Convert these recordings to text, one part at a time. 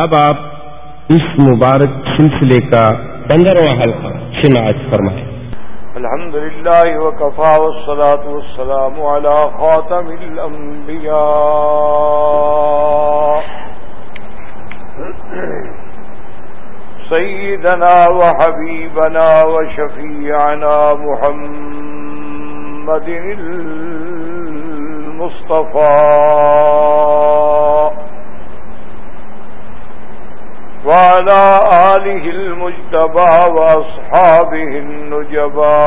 اب آپ اس مبارک سلسلے کا پندرواں حلقہ سماعت فرمائیں۔ الحمد لله وكفى والصلاة والسلام على خاتم الأنبياء سيدنا وحبيبنا وشفيعنا محمد المصطفى وعلى آله المجتبى وأصحابه النجبى.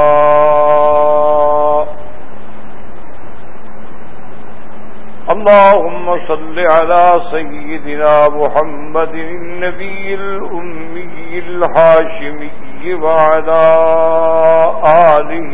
اللهم صل على سيدنا محمد النبي الأمي الحاشمي وعلى آله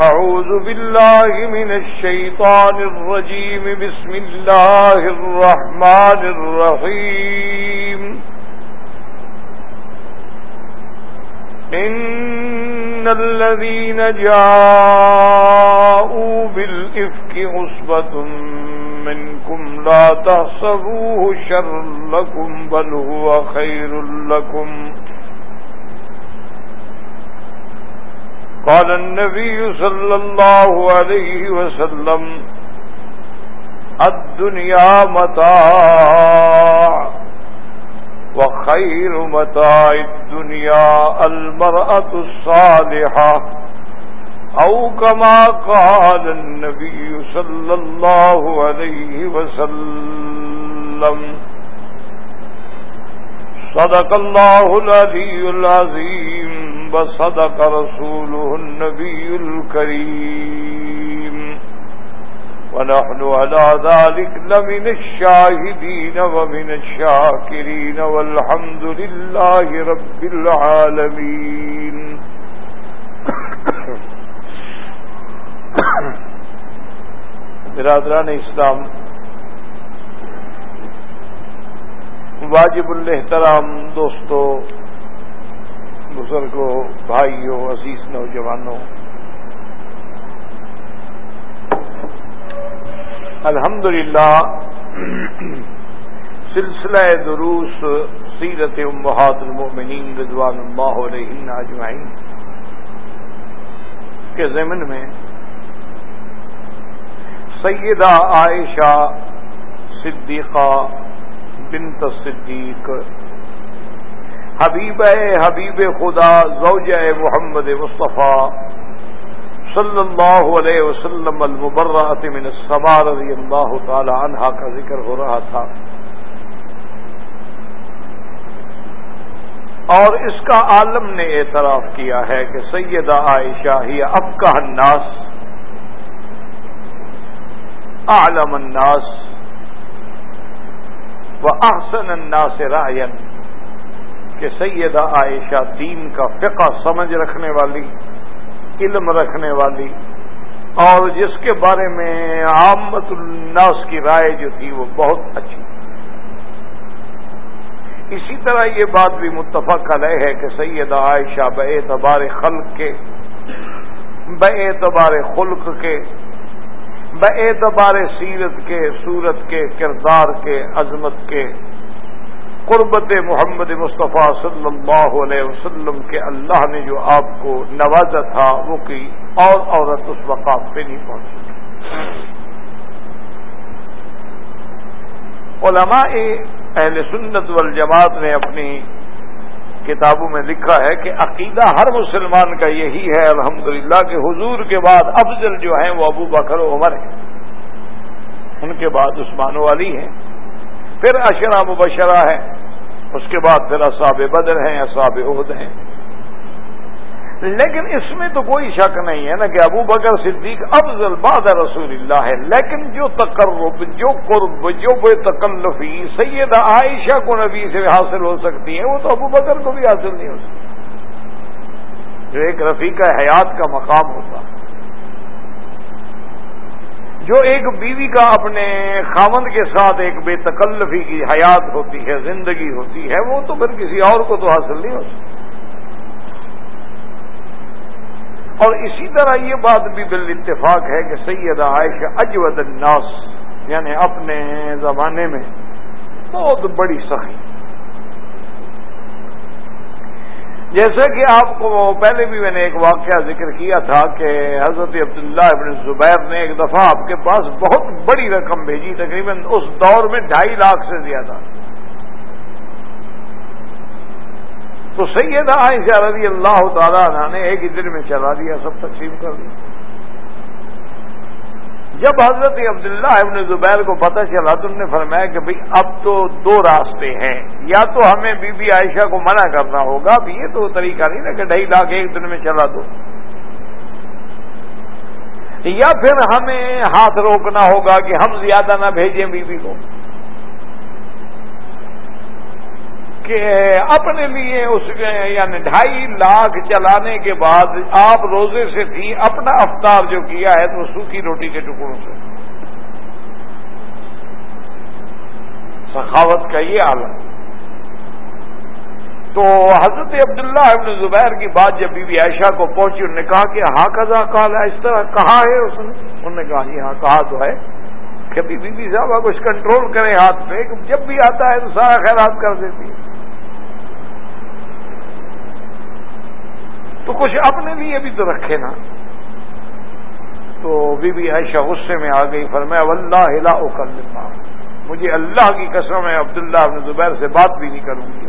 أعوذ بالله من الشيطان الرجيم. بسم الله الرحمن الرحيم. إن الذين جاءوا بالإفك عصبة منكم لا تحصبوه شر لكم، بل هو خير لكم. قال النبي صلى الله عليه وسلم، الدنيا متاع وخير متاع الدنيا المرأة الصالحة، أو كما قال النبي صلى الله عليه وسلم، صدق الله العلي العظيم. وصدق رسوله النبي الكريم. ونحن على ذلك لمن الشاهدين ومن الشاكرين والحمد لله رب العالمين. برادران اسلام، واجب الحترام دوستو بزرگوں، بھائیوں، عزیز نوجوانوں۔ الحمد للہ سلسلہ دروس سیرت امہات المؤمنین رضوان اللہ علیہ اجمعین کے ضمن میں سیدہ عائشہ صدیقہ بنت صدیق حبیب حبیب خدا، زوج محمد مصطفیٰ صلی اللہ علیہ وسلم المبرات من السمار رضی اللہ تعالی عنہ کا ذکر ہو رہا تھا۔ اور اس کا عالم نے اعتراف کیا ہے کہ سیدہ عائشہ ہی اب کا الناس عالم الناس، و احسن الناس رائن کہ سیدہ عائشہ دین کا فقہ سمجھ رکھنے والی، علم رکھنے والی، اور جس کے بارے میں عامت الناس کی رائے جو تھی وہ بہت اچھی۔ اسی طرح یہ بات بھی متفق علیہ ہے کہ سیدہ عائشہ بے اعتبار خلق کے، بے اعتبار خلق کے، بے اعتبار سیرت کے، صورت کے، کردار کے، عظمت کے قربت محمد مصطفیٰ صلی اللہ علیہ وسلم کے اللہ نے جو آپ کو نوازا تھا وہ کی اور عورت اس مقام پہ نہیں پہنچی علماء اہل سنت والجماعت نے اپنی کتابوں میں لکھا ہے کہ عقیدہ ہر مسلمان کا یہی ہے، الحمدللہ کہ حضور کے بعد افضل جو ہیں وہ ابو بکر و عمر ہیں۔ ان کے بعد عثمان والی ہیں۔ پھر اشرا مبشرہ ہے اس کے بعد پھر اصاب بدر ہیں اصاب عہد ہیں۔ لیکن اس میں تو کوئی شک نہیں ہے نا کہ ابو بکر صدیق افضل بعد رسول اللہ ہے، لیکن جو تقرب، جو قرب، جو بے تکلفی سید عائشہ کو نبی سے حاصل ہو سکتی ہے، وہ تو ابو بکر کو بھی حاصل نہیں ہو سکتی۔ جو ایک رفیق حیات کا مقام ہوتا۔ ہے جو ایک بیوی کا اپنے خامند کے ساتھ ایک بے تکلفی کی حیات ہوتی ہے، زندگی ہوتی ہے، وہ تو پھر کسی اور کو تو حاصل نہیں ہو سکتی اور اسی طرح یہ بات بھی بال اتفاق ہے کہ سید عائشہ اجود الناس یعنی اپنے زمانے میں بہت بڑی سخی۔ جیسے کہ آپ کو پہلے بھی میں نے ایک واقعہ ذکر کیا تھا کہ حضرت عبداللہ ابن زبیر نے ایک دفعہ آپ کے پاس بہت بڑی رقم بھیجی، تقریباً اس دور میں ڈھائی لاکھ سے زیادہ۔ تو سیدہ عائشہ رضی اللہ تعالیٰ نے ایک ہی دن میں چلا دیا، سب تقسیم کر دیا جب حضرت عبداللہ ابن زبیر کو پتہ چلا تم نے فرمایا کہ بھئی اب تو دو راستے ہیں، یا تو ہمیں بی بی عائشہ کو منع کرنا ہوگا، اب یہ تو طریقہ نہیں نا کہ ڈھائی لاکھ ایک دن میں چلا دو۔ یا پھر ہمیں ہاتھ روکنا ہوگا کہ ہم زیادہ نہ بھیجیں بی بی کو۔ کہ اپنے لیے اس یعنی ڈھائی لاکھ چلانے کے بعد آپ روزے سے تھی اپنا افطار جو کیا ہے تو سوکھی روٹی کے ٹکڑوں سے۔ سخاوت کا یہ عالم۔ تو حضرت عبداللہ ابن زبیر کی بات جب بی بی عائشہ کو پہنچی، انہوں نے کہا کہ ہاں کزا کال ہے اس طرح کہا ہے اس نے۔ انہوں نے کہا، یہ ہاں کہا تو ہے کہ بی بی صاحبہ کچھ کنٹرول کریں ہاتھ پہ جب بھی آتا ہے تو سارا خیرات کر دیتی ہے۔ تو کچھ اپنے لیے بھی تو رکھے نا۔ تو بی بی عائشہ غصے میں آ گئی، فرمایا، واللہ ہلا کر لیتا مجھے اللہ کی قسم ہے، عبداللہ ابن زبیر سے بات بھی نہیں کروں گی۔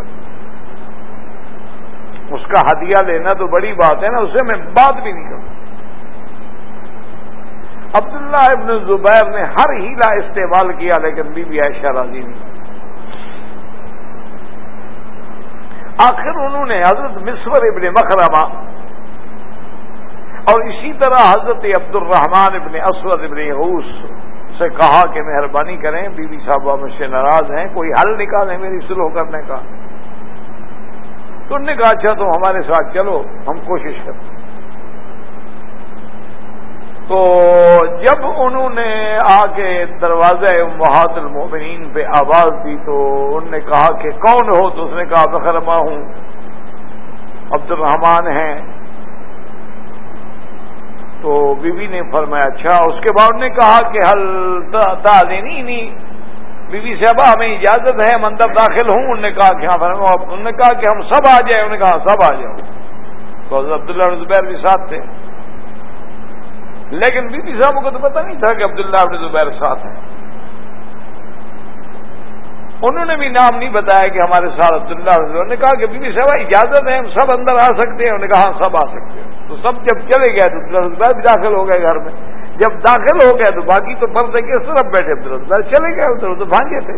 اس کا ہدیہ لینا تو بڑی بات ہے نا، اسے میں بات بھی نہیں کروں۔ عبداللہ ابن زبیر نے ہر ہیلا استعمال کیا، لیکن بی بی عائشہ راضی نہیں۔ آخر انہوں نے حضرت مصور ابن مکرمہ اور اسی طرح حضرت عبد الرحمان ابن اسود ابن یعوس سے کہا کہ مہربانی کریں، بی بی صاحبہ مجھ سے ناراض ہیں، کوئی حل نکالیں میری سلو کرنے کا۔ تو انہوں نے کہا اچھا تم ہمارے ساتھ چلو، ہم کوشش کرتے تو جب انہوں نے آ کے دروازہ محات المومنین پہ آواز دی تو انہوں نے کہا کہ کون ہو تو اس نے کہا بخرما ہوں عبد الرحمان ہیں۔ تو بی بی نے فرمایا اچھا اس کے بعد نے کہا کہ حل تعلینی نہیں۔ بی بی صاحبہ ہمیں اجازت ہے مندر داخل ہوں۔ انہوں نے کہا کہ ہاں انہوں نے کہا کہ ہم سب آ جائیں۔ انہوں نے کہا، سب آ جاؤ۔ تو عبداللہ زبیر بھی ساتھ تھے۔ لیکن بی بی صاحب کو تو پتہ نہیں تھا کہ عبداللہ ابن زبیر ساتھ ہیں۔ انہوں نے بھی نام نہیں بتایا کہ ہمارے ساتھ عبداللہ اللہ نے کہا کہ بی بی صاحب اجازت ہے، ہم سب اندر آ سکتے ہیں۔ انہوں نے کہا ہاں سب آ سکتے ہیں۔ تو سب جب چلے گئے تو عبداللہ زبیر بھی داخل ہو گئے گھر میں۔ جب داخل ہو گئے تو باقی تو فرض ہے کہ طرف بیٹھے عبداللہ زبیر۔ چلے گئے ادھر ادھر بھانگے تھے۔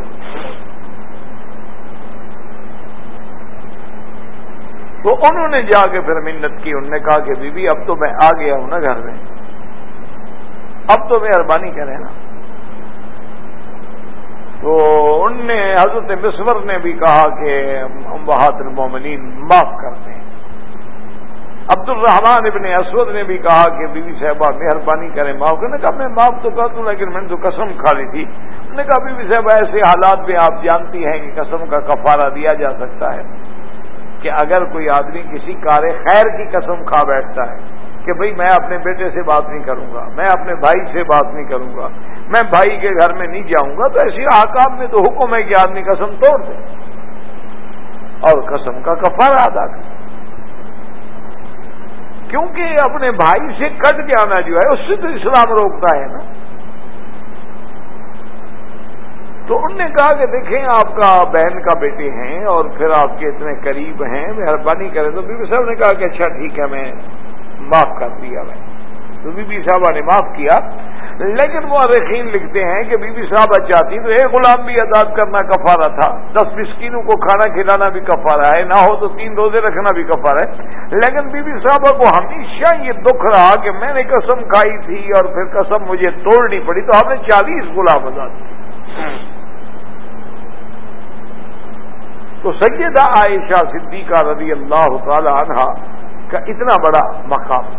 تو انہوں نے جا کے پھر منت کی۔ انہوں نے کہا کہ بی بی، اب تو میں آ گیا ہوں نا گھر میں۔ اب تو مہربانی کریں نا۔ تو ان نے حضرت مصور نے بھی کہا کہ بہادر المومنین معاف کر دیں۔ عبد الرحمان ابن اسود نے بھی کہا کہ بی بی صاحبہ مہربانی کریں، معاف کرنے کہا میں معاف تو کر دوں، لیکن میں نے تو قسم کھا لی تھی۔ انہوں نے کہا بی بی صاحبہ ایسے حالات میں آپ جانتی ہیں کہ قسم کا کفارہ دیا جا سکتا ہے کہ اگر کوئی آدمی کسی کار خیر کی قسم کھا بیٹھتا ہے کہ بھئی میں اپنے بیٹے سے بات نہیں کروں گا، میں اپنے بھائی سے بات نہیں کروں گا، میں بھائی کے گھر میں نہیں جاؤں گا، تو ایسی آکام میں تو حکم ہے کہ آدمی قسم توڑ دے۔ اور قسم کا کفارہ ادا کر۔ کیونکہ اپنے بھائی سے کٹ جانا جو ہے، اس سے تو اسلام روکتا ہے نا۔ تو انہوں نے کہا کہ دیکھیں، آپ کا بہن کا بیٹے ہیں اور پھر آپ کے اتنے قریب ہیں، مہربانی کریں تو بی بی صاحب نے کہا کہ اچھا ٹھیک ہے، میں معاف کر دیا میں تو بی بی صاحبہ نے معاف کیا لیکن وہ لکھتے ہیں کہ بی بی صاحبہ چاہتی تو ایک غلام بھی آزاد کرنا کفارہ تھا دس مسکینوں کو کھانا کھلانا بھی کفارہ ہے نہ ہو تو تین روزے رکھنا بھی کفارہ ہے لیکن بی بی صاحبہ کو ہمیشہ یہ دکھ رہا کہ میں نے قسم کھائی تھی اور پھر قسم مجھے توڑنی پڑی تو ہم نے چالیس غلام آزاد کیے۔ تو سیدہ عائشہ صدیقہ رضی اللہ تعالی عنہ کا اتنا بڑا مقام۔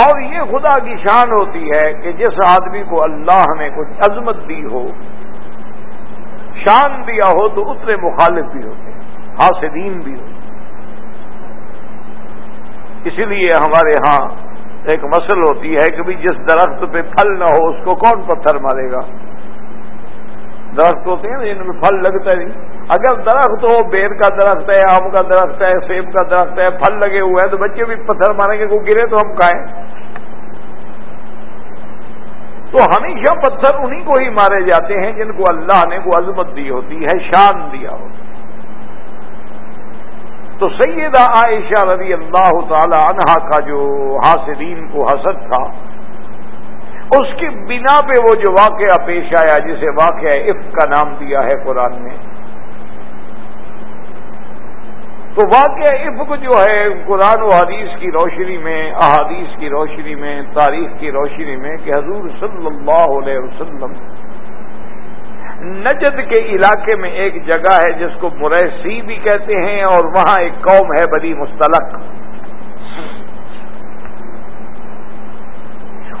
اور یہ خدا کی شان ہوتی ہے کہ جس آدمی کو اللہ نے کچھ عظمت دی ہو، شان دیا ہو، تو اتنے مخالف بھی ہوتے حاسدین بھی ہوتے اسی لیے ہمارے ہاں ایک مسل ہوتی ہے کہ جس درخت پہ پھل نہ ہو، اس کو کون پتھر مارے گا؟ درخت ہوتے ہیں نا جن میں پھل لگتا ہے۔ اگر درخت ہو بیر کا درخت ہے، آم کا درخت ہے، سیب کا درخت ہے، پھل لگے ہوئے ہیں، تو بچے بھی پتھر ماریں گے، کوئی گرے تو ہم کھائیں۔ تو ہمیشہ پتھر انہیں کو ہی مارے جاتے ہیں جن کو اللہ نے کو عظمت دی ہوتی ہے، شان دیا ہوتا تو سیدہ عائشہ رضی اللہ تعالی عنہا کا جو حاصلین کو حسد تھا اس کی بنا پہ وہ جو واقعہ پیش آیا جسے واقعہ عف کا نام دیا ہے قرآن نے تو واقعہ عفق جو ہے قرآن و حدیث کی روشنی میں، احادیث کی روشنی میں، تاریخ کی روشنی میں کہ حضور صلی اللہ علیہ وسلم نجد کے علاقے میں ایک جگہ ہے جس کو مریسی بھی کہتے ہیں اور وہاں ایک قوم ہے بڑی مستلق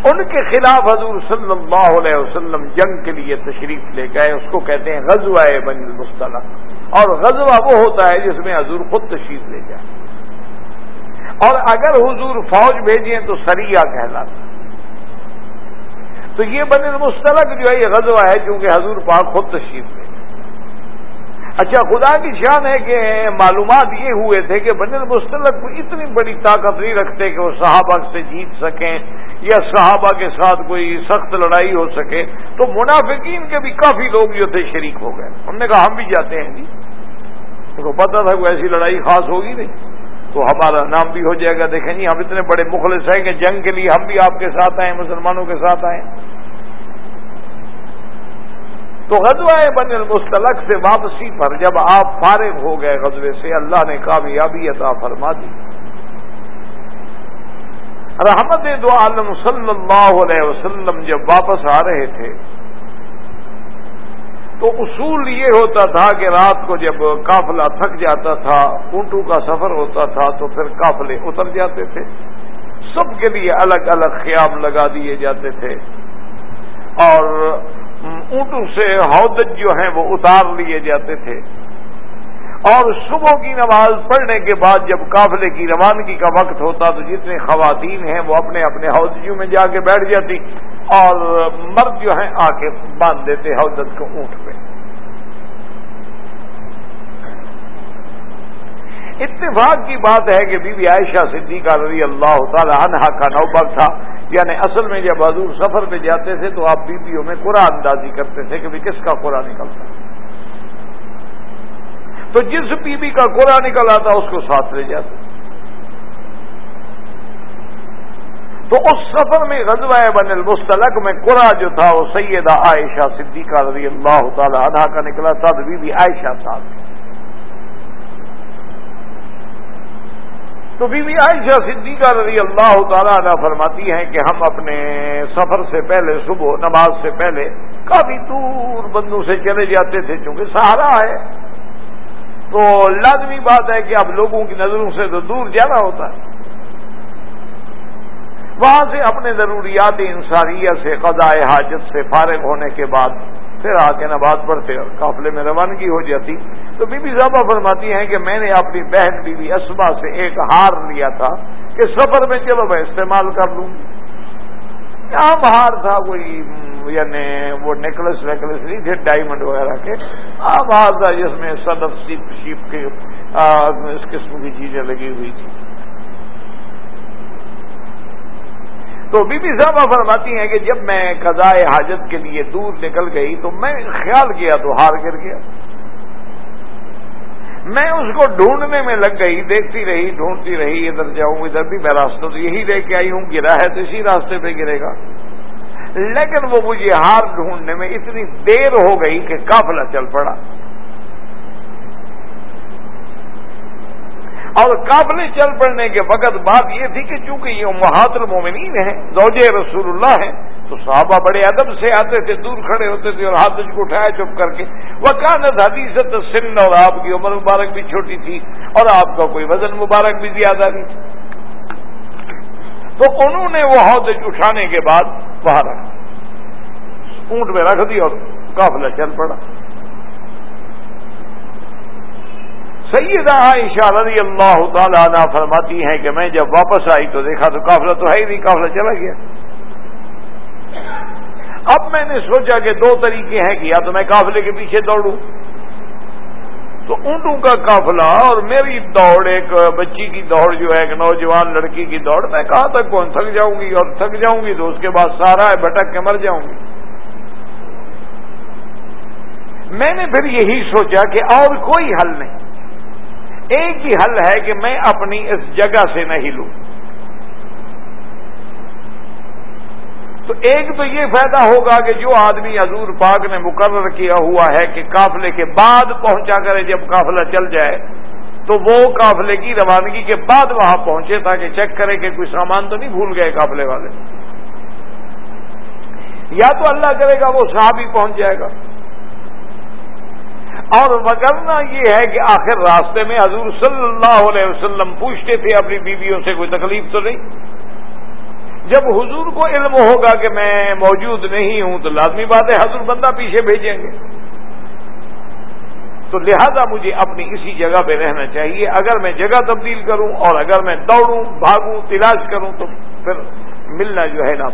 ان کے خلاف حضور صلی اللہ علیہ وسلم جنگ کے لیے تشریف لے گئے، اس کو کہتے ہیں غزوہ بن المستلق اور غزوہ وہ ہوتا ہے جس میں حضور خود تشریف لے جائے۔ اور اگر حضور فوج بھیجیں تو سریا کہلاتا۔ تو یہ بن المستلق جو ہے، یہ غزوہ ہے کیونکہ حضور پاک خود تشریف لے اچھا خدا کی شان ہے کہ معلومات یہ ہوئے تھے کہ بن المستلق کو اتنی بڑی طاقت نہیں رکھتے کہ وہ صحابہ سے جیت سکیں یا صحابہ کے ساتھ کوئی سخت لڑائی ہو سکے۔ تو منافقین کے بھی کافی لوگ جو تھے شریک ہو گئے۔ ہم نے کہا، ہم بھی جاتے ہیں جی۔ ان کو پتا تھا کوئی ایسی لڑائی خاص ہوگی نہیں۔ تو ہمارا نام بھی ہو جائے گا۔ دیکھیں جی ہم اتنے بڑے مخلص ہیں کہ جنگ کے لیے ہم بھی آپ کے ساتھ آئیں مسلمانوں کے ساتھ آئیں تو غزوہ بن المستلق سے واپسی پر جب آپ فارغ ہو گئے غزوے سے، اللہ نے کامیابی عطا فرما دی۔ رحمت دو عالم صلی اللہ علیہ وسلم جب واپس آ رہے تھے، تو اصول یہ ہوتا تھا کہ رات کو جب قافلہ تھک جاتا تھا، اونٹوں کا سفر ہوتا تھا، تو پھر قافلے اتر جاتے تھے۔ سب کے لیے الگ الگ خیام لگا دیے جاتے تھے۔ اور اونٹوں سے ہودج جو ہیں وہ اتار لیے جاتے تھے۔ اور صبح کی نماز پڑھنے کے بعد جب قافلے کی روانگی کا وقت ہوتا تو جتنے خواتین ہیں وہ اپنے اپنے ہودجوں میں جا کے بیٹھ جاتی اور مرد جو ہیں آ کے باندھ دیتے حوضت کو اونٹ پہ۔ اتفاق کی بات ہے کہ بی بی عائشہ صدیقہ رضی اللہ تعالی عنہا کا نوبر تھا۔ یعنی اصل میں جب حضور سفر پہ جاتے تھے تو آپ بیویوں میں قرآن اندازی کرتے تھے کہ کس کا قرآن نکلتا تو جس بیوی کا قرآن نکل آتا اس کو ساتھ لے جاتے۔ تو اس سفر میں غزوہ بن المستلق میں قرآ جو تھا وہ سیدہ عائشہ صدیقہ رضی اللہ تعالی عنہ کا نکلا تھا تو بی بی عائشہ صاحب تو بی بی عائشہ صدیقہ رضی اللہ تعالی عنہ فرماتی ہیں کہ ہم اپنے سفر سے پہلے صبح نماز سے پہلے کافی دور بندوں سے چلے جاتے تھے چونکہ سہارا ہے۔ تو لازمی بات ہے کہ اب لوگوں کی نظروں سے تو دور جانا ہوتا ہے۔ وہاں سے اپنے ضروریات انسانیت سے قضاء حاجت سے فارغ ہونے کے بعد پھر آ کے نماز پڑھتے اور قافلے میں روانگی ہو جاتی۔ تو بی بی صاحبہ فرماتی ہیں کہ میں نے اپنی بہن بی بی اسما سے ایک ہار لیا تھا کہ سفر میں چلو میں استعمال کر لوں۔ عام ہار تھا کوئی یعنی وہ نیکلس ویکلس نہیں تھے، ڈائمنڈ وغیرہ کے۔ عام ہار تھا جس میں صدف، سیپ، شیپ کے اس قسم کی چیزیں لگی ہوئی تھی تو بی بی صاحبہ فرماتی ہیں کہ جب میں قضاء حاجت کے لیے دور نکل گئی تو میں خیال کیا تو ہار گر گیا۔ میں اس کو ڈھونڈنے میں لگ گئی، دیکھتی رہی، ڈھونڈتی رہی، ادھر جاؤں، ادھر بھی میں راستہ تو یہی لے کے آئی ہوں، گرا ہے تو اسی راستے پہ گرے گا۔ لیکن وہ مجھے ہار ڈھونڈنے میں اتنی دیر ہو گئی کہ قافلہ چل پڑا۔ اور قابل چل پڑنے کے وقت بات یہ تھی کہ چونکہ یہ محاط المومنین ہیں، زوج رسول اللہ ہیں تو صحابہ بڑے ادب سے آتے تھے، دور کھڑے ہوتے تھے اور ہاتھ کو اٹھایا چپ کر کے۔ وہ کانت حدیثت سن اور آپ کی عمر مبارک بھی چھوٹی تھی اور آپ کا کوئی وزن مبارک بھی زیادہ نہیں۔ تو انہوں نے وہ ہودج اٹھانے کے بعد باہر رکھا اونٹ میں رکھ دی اور قافلہ چل پڑا۔ سیدہ عائشہ رضی اللہ تعالی عنہ فرماتی ہیں کہ میں جب واپس آئی تو دیکھا تو قافلہ تو ہے ہی نہیں، قافلہ چلا گیا۔ اب میں نے سوچا کہ دو طریقے ہیں کہ یا تو میں قافلے کے پیچھے دوڑوں۔ تو اونٹوں کا قافلہ اور میری دوڑ، ایک بچی کی دوڑ جو ہے، ایک نوجوان لڑکی کی دوڑ، میں کہاں تک کون تھک جاؤں گی اور تھک جاؤں گی تو اس کے بعد سارا بھٹک کے مر جاؤں گی۔ میں نے پھر یہی سوچا کہ اور کوئی حل نہیں۔ ایک ہی حل ہے کہ میں اپنی اس جگہ سے نہیں لوں۔ تو ایک تو یہ فائدہ ہوگا کہ جو آدمی حضور پاک نے مقرر کیا ہوا ہے کہ قافلے کے بعد پہنچا کرے جب قافلہ چل جائے، تو وہ قافلے کی روانگی کے بعد وہاں پہنچے تاکہ چیک کرے کہ کوئی سامان تو نہیں بھول گئے قافلے والے۔ یا تو اللہ کرے گا وہ صاحب ہی پہنچ جائے گا۔ اور وگرنا یہ ہے کہ آخر راستے میں حضور صلی اللہ علیہ وسلم پوچھتے تھے اپنی بیویوں سے، کوئی تکلیف تو نہیں؟ جب حضور کو علم ہوگا کہ میں موجود نہیں ہوں تو لازمی بات ہے حضور بندہ پیچھے بھیجیں گے۔ تو لہذا مجھے اپنی اسی جگہ پہ رہنا چاہیے۔ اگر میں جگہ تبدیل کروں اور اگر میں دوڑوں، بھاگوں، تلاش کروں تو پھر ملنا جو ہے نا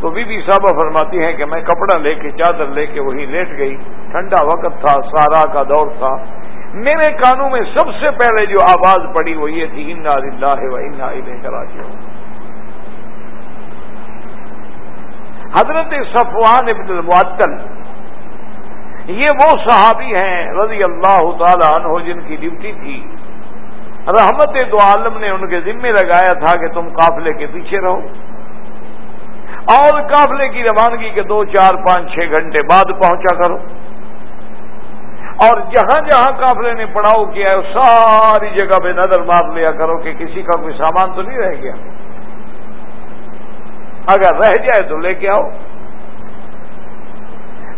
تو بی بی صاحبہ فرماتی ہیں کہ میں کپڑا لے کے، چادر لے کے وہی لیٹ گئی۔ ٹھنڈا وقت تھا، سارا کا دور تھا۔ میرے کانوں میں سب سے پہلے جو آواز پڑی وہ یہ تھی، انا اللہ و انا کراچی حضرت صفوان ابن المعطل، یہ وہ صحابی ہیں رضی اللہ تعالی عنہ جن کی ڈیوٹی تھی۔ رحمت دو عالم نے ان کے ذمے لگایا تھا کہ تم قافلے کے پیچھے رہو۔ اور قافلے کی روانگی کے دو، چار، پانچ، چھ گھنٹے بعد پہنچا کرو۔ اور جہاں جہاں قافلے نے پڑاؤ کیا ہے ساری جگہ پہ نظر مار لیا کرو کہ کسی کا کوئی سامان تو نہیں رہ گیا۔ اگر رہ جائے تو لے کے آؤ۔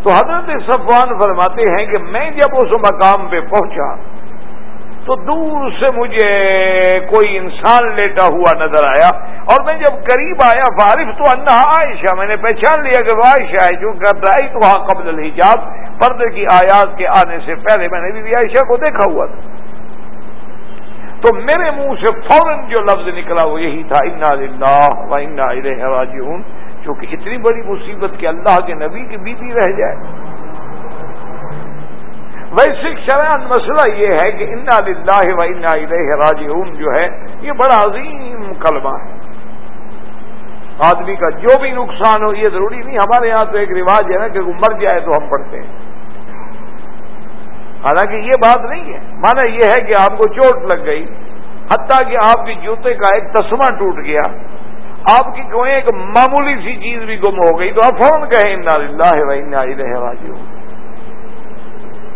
تو حضرت صفوان فرماتے ہیں کہ میں جب اس مقام پہ پہنچا تو دور سے مجھے کوئی انسان لیٹا ہوا نظر آیا۔ اور میں جب قریب آیا فارف تو انا عائشہ، میں نے پہچان لیا کہ وہ عائشہ ہے جو گھبرائی تو وہاں قبل الحجاب۔ پردے کی آیات کے آنے سے پہلے میں نے بھی عائشہ کو دیکھا ہوا تھا۔ تو میرے منہ سے فوراً جو لفظ نکلا وہ یہی تھا، انا للہ و انا راجعون چونکہ اتنی بڑی مصیبت کہ اللہ کے نبی کی بیوی رہ جائے۔ ویسے شران مسئلہ یہ ہے کہ انا للہ و انا الیہ راجعون جو ہے، یہ بڑا عظیم کلمہ ہے۔ آدمی کا جو بھی نقصان ہو، یہ ضروری نہیں، ہمارے یہاں تو ایک رواج ہے نا کہ وہ مر جائے تو ہم پڑھتے ہیں۔ حالانکہ یہ بات نہیں ہے۔ مانا یہ ہے کہ آپ کو چوٹ لگ گئی، حتیٰ کہ آپ کے جوتے کا ایک تسمہ ٹوٹ گیا۔ آپ کی کوئی ایک معمولی سی چیز بھی گم ہو گئی، تو آپ فون کہیں انا للہ و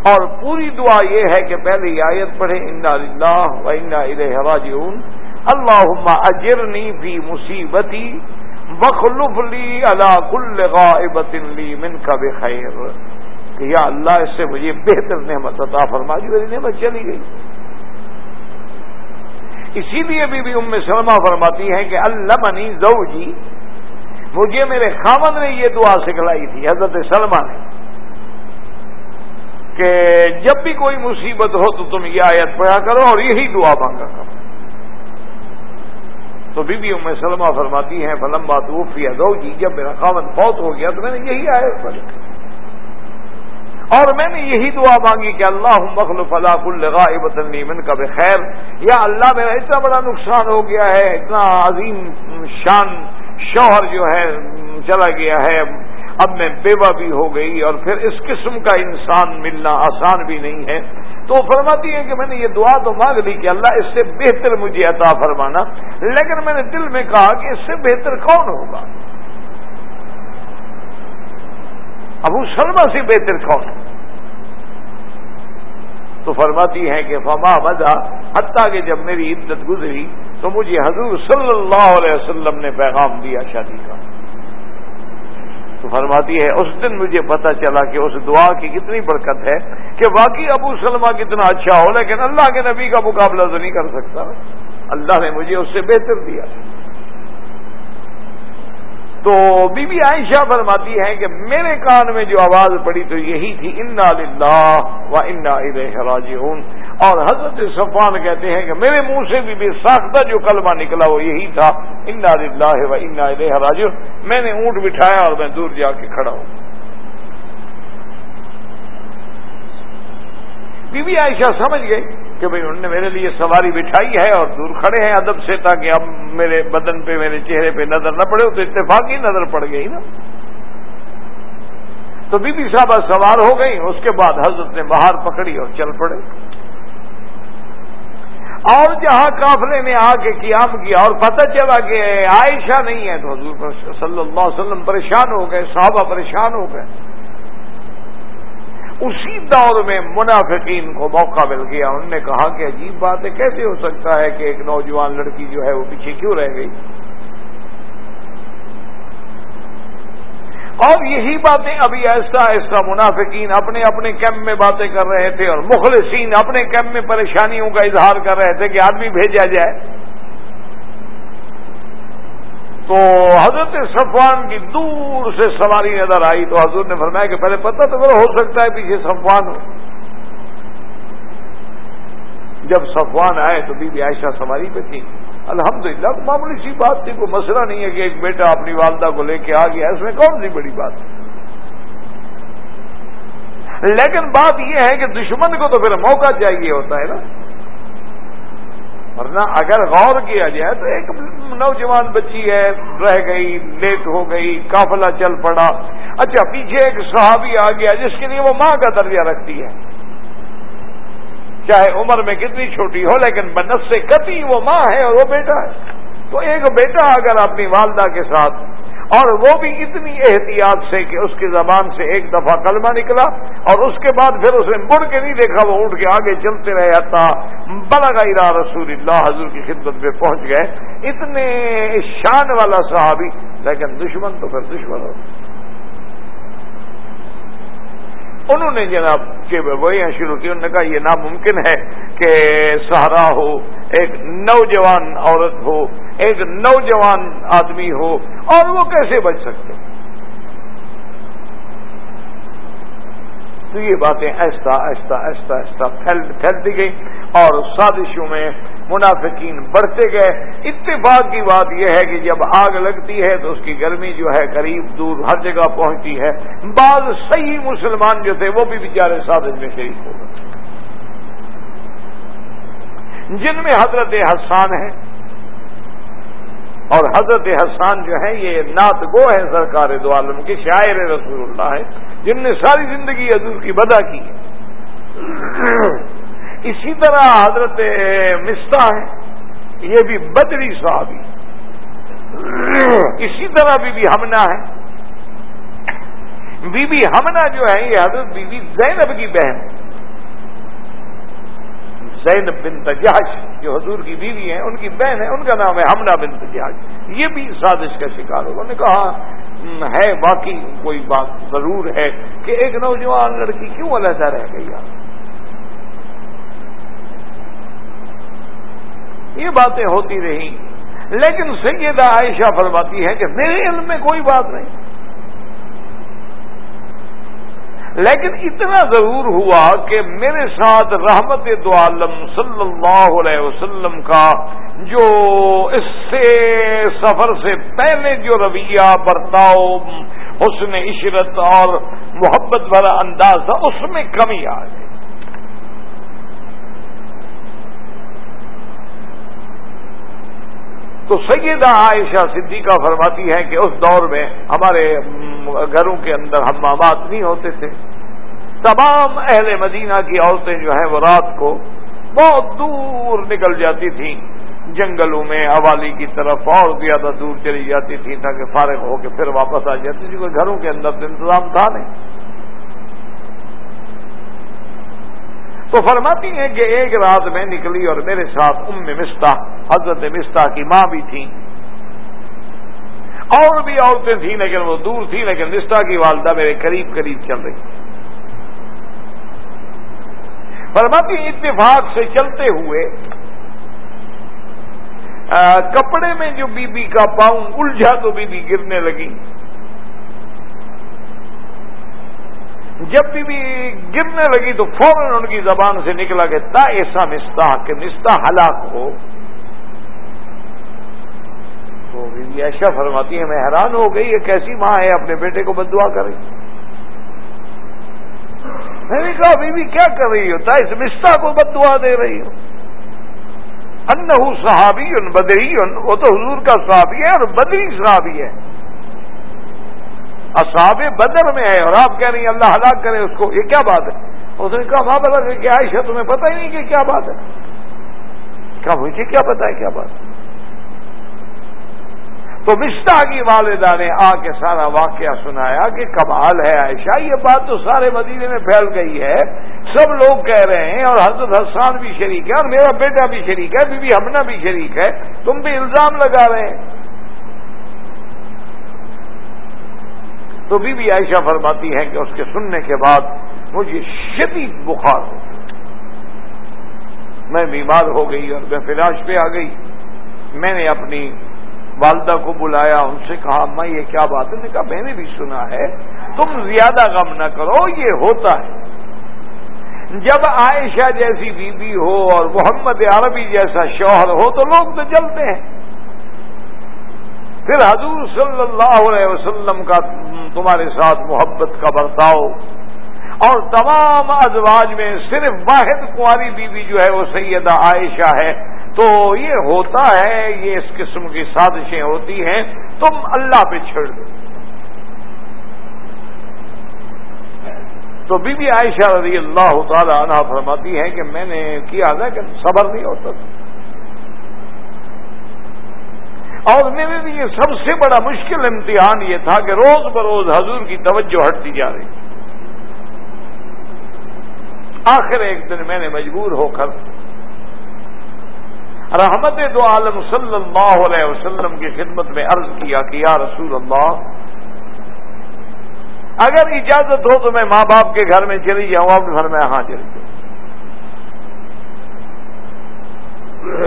اور پوری دعا یہ ہے کہ پہلے یہ آیت پڑھے انا اللہ و انا الیہ راجعون اللہ اجرنی فی مصیبتی بخلف لی علا کل غائبت لی من کا بخیر۔ کہ یا اللہ اس سے مجھے بہتر نعمت عطا فرما دی میری نعمت چلی گئی۔ اسی لیے بھی, بھی ام سلمہ فرماتی ہے کہ اللہ منی زوجی مجھے میرے خامد نے یہ دعا سکھلائی تھی حضرت سلمہ نے کہ جب بھی کوئی مصیبت ہو تو تم یہ آیت پڑھا کرو اور یہی دعا مانگا کرو۔ تو بی بی ام سلمہ فرماتی ہیں فلم بات وفی دو جی جب میرا خامن فوت ہو گیا تو میں نے یہی آیت پڑھی۔ اور میں نے یہی دعا مانگی کہ اللہ مخلف اللہ الغائبت من کا بخیر۔ یا اللہ، میرا اتنا بڑا نقصان ہو گیا ہے، اتنا عظیم شان، شوہر جو ہے، چلا گیا ہے۔ اب میں بیوہ بھی ہو گئی اور پھر اس قسم کا انسان ملنا آسان بھی نہیں ہے۔ تو فرماتی ہے کہ میں نے یہ دعا تو مانگ لی کہ اللہ اس سے بہتر مجھے عطا فرمانا۔ لیکن میں نے دل میں کہا کہ اس سے بہتر کون ہوگا؟ ابو سلمہ سے بہتر کون؟ تو فرماتی ہے کہ فما مزہ حتیٰ کہ جب میری عدت گزری تو مجھے حضور صلی اللہ علیہ وسلم نے پیغام دیا شادی کا۔ تو فرماتی ہے، اس دن مجھے پتا چلا کہ اس دعا کی کتنی برکت ہے کہ واقعی ابو سلمہ کتنا اچھا ہو، لیکن اللہ کے نبی کا مقابلہ تو نہیں کر سکتا۔ اللہ نے مجھے اس سے بہتر دیا۔ تو بی بی عائشہ فرماتی ہے کہ میرے کان میں جو آواز پڑی تو یہی تھی، انا للہ و انا راجعون اور حضرت صفان کہتے ہیں کہ میرے منہ سے بھی بے ساختہ جو کلمہ نکلا وہ یہی تھا، انا للہ و انا الیہ راجعون میں نے اونٹ بٹھایا اور میں دور جا کے کھڑا ہوں۔ بی بی عائشہ سمجھ گئی کہ بھئی انہوں نے میرے لیے سواری بٹھائی ہے اور دور کھڑے ہیں ادب سے تاکہ اب میرے بدن پہ، میرے چہرے پہ نظر نہ پڑے، تو اتفاق ہی نظر پڑ گئی نا۔ تو بی بی صاحبہ سوار ہو گئی، اس کے بعد حضرت نے باہر پکڑی اور چل پڑے۔ اور جہاں قافلے نے آ کے قیام کیا اور پتہ چلا کہ عائشہ نہیں ہے تو حضور صلی اللہ علیہ وسلم پریشان ہو گئے، صحابہ پریشان ہو گئے۔ اسی دور میں منافقین کو موقع مل گیا انہوں نے کہا کہ عجیب بات ہے، کیسے ہو سکتا ہے کہ ایک نوجوان لڑکی جو ہے وہ پیچھے کیوں رہ گئی؟ اور یہی باتیں ابھی ایسا ایسا منافقین اپنے اپنے کیمپ میں باتیں کر رہے تھے اور مخلصین اپنے کیمپ میں پریشانیوں کا اظہار کر رہے تھے کہ آدمی بھیجا جائے۔ تو حضرت صفوان کی دور سے سواری نظر آئی تو حضرت نے فرمایا کہ پہلے پتہ تو ہو سکتا ہے پیچھے صفوان ہو۔ جب صفوان آئے تو بی بی عائشہ سواری پہ تھی۔ الحمدللہ للہ معمولی سی بات تھی، کوئی مسئلہ نہیں ہے کہ ایک بیٹا اپنی والدہ کو لے کے آ گیا، اس میں کون سی بڑی بات لیکن بات یہ ہے کہ دشمن کو تو پھر موقع چاہیے ہوتا ہے نا۔ ورنہ اگر غور کیا جائے تو ایک نوجوان بچی ہے، رہ گئی، لیٹ ہو گئی، قافلہ چل پڑا۔ اچھا پیچھے ایک صحابی آ گیا، جس کے لیے وہ ماں کا درجہ رکھتی ہے۔ چاہے عمر میں کتنی چھوٹی ہو لیکن بنس سے کتی وہ ماں ہے اور وہ بیٹا ہے۔ تو ایک بیٹا اگر اپنی والدہ کے ساتھ اور وہ بھی اتنی احتیاط سے کہ اس کی زبان سے ایک دفعہ کلمہ نکلا اور اس کے بعد پھر اس نے مڑ کے نہیں دیکھا، وہ اٹھ کے آگے چلتے رہے تھا بڑا گا رسول اللہ، حضور کی خدمت میں پہنچ گئے۔ اتنے شان والا صحابی، لیکن دشمن تو پھر دشمن ہو۔ انہوں نے جناب کہ وہیاں شروع کی، انہوں نے کہا یہ ناممکن ہے کہ سہارا ہو، ایک نوجوان عورت ہو، ایک نوجوان آدمی ہو، اور وہ کیسے بچ سکتے؟ تو یہ باتیں ایسا ایسا ایسا ایسا پھیلتی گئی اور سازشوں میں منافقین بڑھتے گئے۔ اتفاق کی بات یہ ہے کہ جب آگ لگتی ہے تو اس کی گرمی جو ہے قریب دور ہر جگہ پہنچتی ہے۔ بعض صحیح مسلمان جو تھے وہ بھی بیچارے سازش میں شریک ہو گئے۔ جن میں حضرت حسان ہے اور حضرت حسان جو ہے یہ نعت گو ہے سرکار دو عالم کے شاعر رسول اللہ ہے جن نے ساری زندگی حضور کی بدا کی اسی طرح حضرت مستا ہے یہ بھی بدری صحابی اسی طرح بی بی ہمنا ہے بی بی ہمنا جو ہے یہ حضرت بی بی زینب کی بہن۔ زینب بن تجاج، جو حضور کی بیوی ہیں، ان کی بہن ہے ان کا نام ہے ہمنا بن تجاج۔ یہ بھی سازش کا شکار انہوں نے کہا ہے، باقی کوئی بات ضرور ہے کہ ایک نوجوان لڑکی کیوں علیحدہ رہ گئی آپ یہ باتیں ہوتی رہی لیکن سیدہ عائشہ فرماتی ہے کہ میرے علم میں کوئی بات نہیں۔ لیکن اتنا ضرور ہوا کہ میرے ساتھ رحمت دو عالم صلی اللہ علیہ وسلم کا، جو اس سے سفر سے پہلے جو رویہ برتاؤ حسن عشرت اور محبت والا انداز تھا، اس میں کمی آ گئی۔ تو سیدہ عائشہ صدیقہ فرماتی ہے کہ اس دور میں ہمارے گھروں کے اندر ہمامات نہیں ہوتے تھے۔ تمام اہل مدینہ کی عورتیں جو ہیں وہ رات کو بہت دور نکل جاتی تھیں۔ جنگلوں میں حوالی کی طرف اور زیادہ دور چلی جاتی تھیں تاکہ فارغ ہو کے پھر واپس آ جاتی تھی کوئی گھروں کے اندر تو انتظام تھا نہیں۔ تو فرماتی ہیں کہ ایک رات میں نکلی اور میرے ساتھ ام مستا حضرت مستا کی ماں بھی تھیں اور بھی عورتیں تھیں لیکن وہ دور تھیں لیکن رشتہ کی والدہ میرے قریب قریب چل رہی۔ فرماتی اتفاق سے چلتے ہوئے کپڑے میں جو بی بی کا پاؤں الجھا تو بی بی گرنے لگی۔ جب بی بی گرنے لگی تو فوراً ان کی زبان سے نکلا کہ تا ایسا مستا کہ مستا ہلاک ہو۔ تو بی ایشا فرماتی ہے میں حیران ہو گئی، یہ کیسی ماں ہے، اپنے بیٹے کو بدعا کر رہی میں نے کہا، بی بی کیا کر رہی ہو؟ تا اس مستا کو بدعا دے رہی ہو۔ ان صحابی ان بدری ان وہ تو حضور کا صحابی ہے اور بدری صحابی ہے اصحاب بدر میں ہے اور آپ کہہ رہی ہیں اللہ ہلاک کرے اس کو، یہ کیا بات ہے؟ اس نے کہا، ماں بتا کہ عائشہ، تمہیں پتہ ہی نہیں کہ کیا بات ہے۔ کہا، مجھے کیا پتا ہے کیا بات ہے؟ تو مشتاح کی والدہ نے آ کے سارا واقعہ سنایا کہ کمال ہے عائشہ، یہ بات تو سارے مدینے میں پھیل گئی ہے۔ سب لوگ کہہ رہے ہیں اور حضرت حسان بھی شریک ہے اور میرا بیٹا بھی شریک ہے بی بی ہمنا بھی شریک ہے۔ تم بھی الزام لگا رہے ہیں۔ تو بی بی عائشہ فرماتی ہے کہ اس کے سننے کے بعد مجھے شدید بخار ہو میں بیمار ہو گئی اور میں فراش پہ آ گئی۔ میں نے اپنی والدہ کو بلایا، ان سے کہا میں یہ کیا بات ہے؟ نے کہا، میں نے بھی سنا ہے، تم زیادہ غم نہ کرو، یہ ہوتا ہے۔ جب عائشہ جیسی بیوی بی ہو اور محمد عربی جیسا شوہر ہو تو لوگ تو جلتے ہیں۔ پھر حضور صلی اللہ علیہ وسلم کا تمہارے ساتھ محبت کا برتاؤ اور تمام ازواج میں صرف واحد کنواری بیوی بی جو ہے وہ سیدہ عائشہ ہے تو یہ ہوتا ہے، یہ اس قسم کی سازشیں ہوتی ہیں، تم اللہ پہ چھڑ دو۔ تو بی بی عائشہ رضی اللہ تعالی عنہ فرماتی ہے کہ میں نے کیا تھا کہ صبر نہیں ہوتا تھا۔ اور میرے لیے سب سے بڑا مشکل امتحان یہ تھا کہ روز بروز حضور کی توجہ ہٹتی جا رہی آخر ایک دن میں نے مجبور ہو کر رحمت دو عالم صلی اللہ علیہ وسلم کی خدمت میں عرض کیا کہ یا رسول اللہ، اگر اجازت ہو تو میں ماں باپ کے گھر میں چلی جاؤں آپ گھر میں ہاں چلی جاؤں۔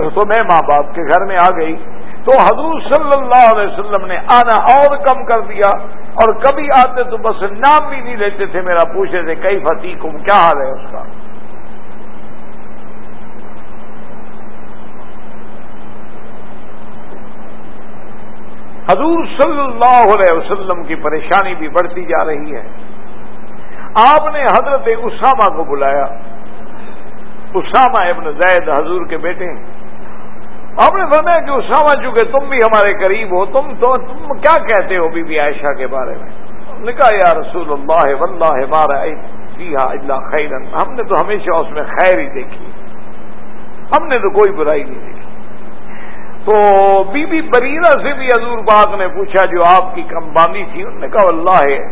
تو میں ماں باپ کے گھر میں آ گئی۔ تو حضور صلی اللہ علیہ وسلم نے آنا اور کم کر دیا اور کبھی آتے تو بس نام بھی نہیں لیتے تھے میرا پوچھے تھے کئی فتیق کیا حال ہے اس کا؟ حضور صلی اللہ علیہ وسلم کی پریشانی بھی بڑھتی جا رہی ہے۔ آپ نے حضرت اسامہ کو بلایا۔ اسامہ ابن زید حضور کے بیٹے آپ نے فرمایا کہ اسامہ چونکہ تم بھی ہمارے قریب ہو، تم تو تم کیا کہتے ہو بی بی عائشہ کے بارے میں؟ نے کہا، یا رسول اللہ، واللہ ہمارا اللہ خیرن۔ ہم نے تو ہمیشہ اس میں خیر ہی دیکھی۔ ہم نے تو کوئی برائی نہیں دیکھی۔ تو بی بی بریرہ سے بھی حضور باغ نے پوچھا، جو آپ کی کم باندھی تھی، انہوں نے کہا اللہ ہے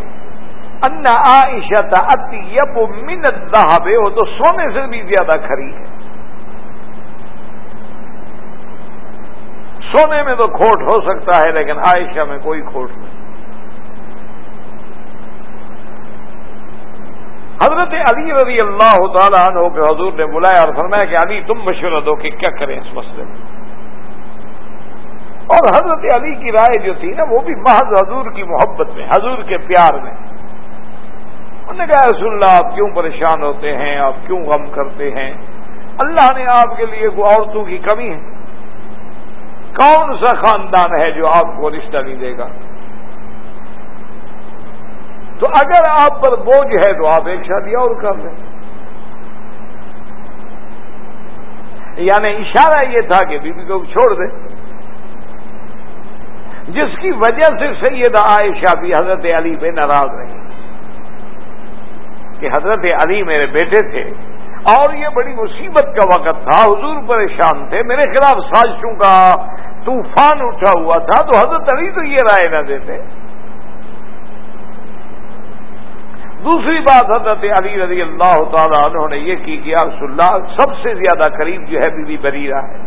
ان عائشہ اتی یب منت دہابے وہ تو سونے سے بھی زیادہ کھری ہے۔ سونے میں تو کھوٹ ہو سکتا ہے، لیکن عائشہ میں کوئی کھوٹ نہیں۔ حضرت علی رضی اللہ تعالیٰ عنہ کے حضور نے بلایا اور فرمایا کہ علی، تم مشورہ دو کہ کیا کریں اس مسئلے میں۔ اور حضرت علی کی رائے جو تھی نا، وہ بھی محض حضور کی محبت میں، حضور کے پیار میں۔ انہوں نے کہا، رسول اللہ، آپ کیوں پریشان ہوتے ہیں؟ آپ کیوں غم کرتے ہیں؟ اللہ نے آپ کے لیے عورتوں کی کمی ہے؟ کون سا خاندان ہے جو آپ کو رشتہ نہیں دے گا؟ تو اگر آپ پر بوجھ ہے تو آپ ایک شادی اور کر لیں۔ یعنی اشارہ یہ تھا کہ بیوی کو چھوڑ دیں۔ جس کی وجہ سے سید عائشہ بھی حضرت علی پہ ناراض رہی کہ حضرت علی میرے بیٹے تھے۔ اور یہ بڑی مصیبت کا وقت تھا، حضور پریشان تھے، میرے خلاف سازشوں کا طوفان اٹھا ہوا تھا تو حضرت علی تو یہ رائے نہ دیتے۔ دوسری بات حضرت علی رضی اللہ تعالیٰ انہوں نے یہ کی کہ اللہ، سب سے زیادہ قریب جو ہے بی بی بریرہ ہے۔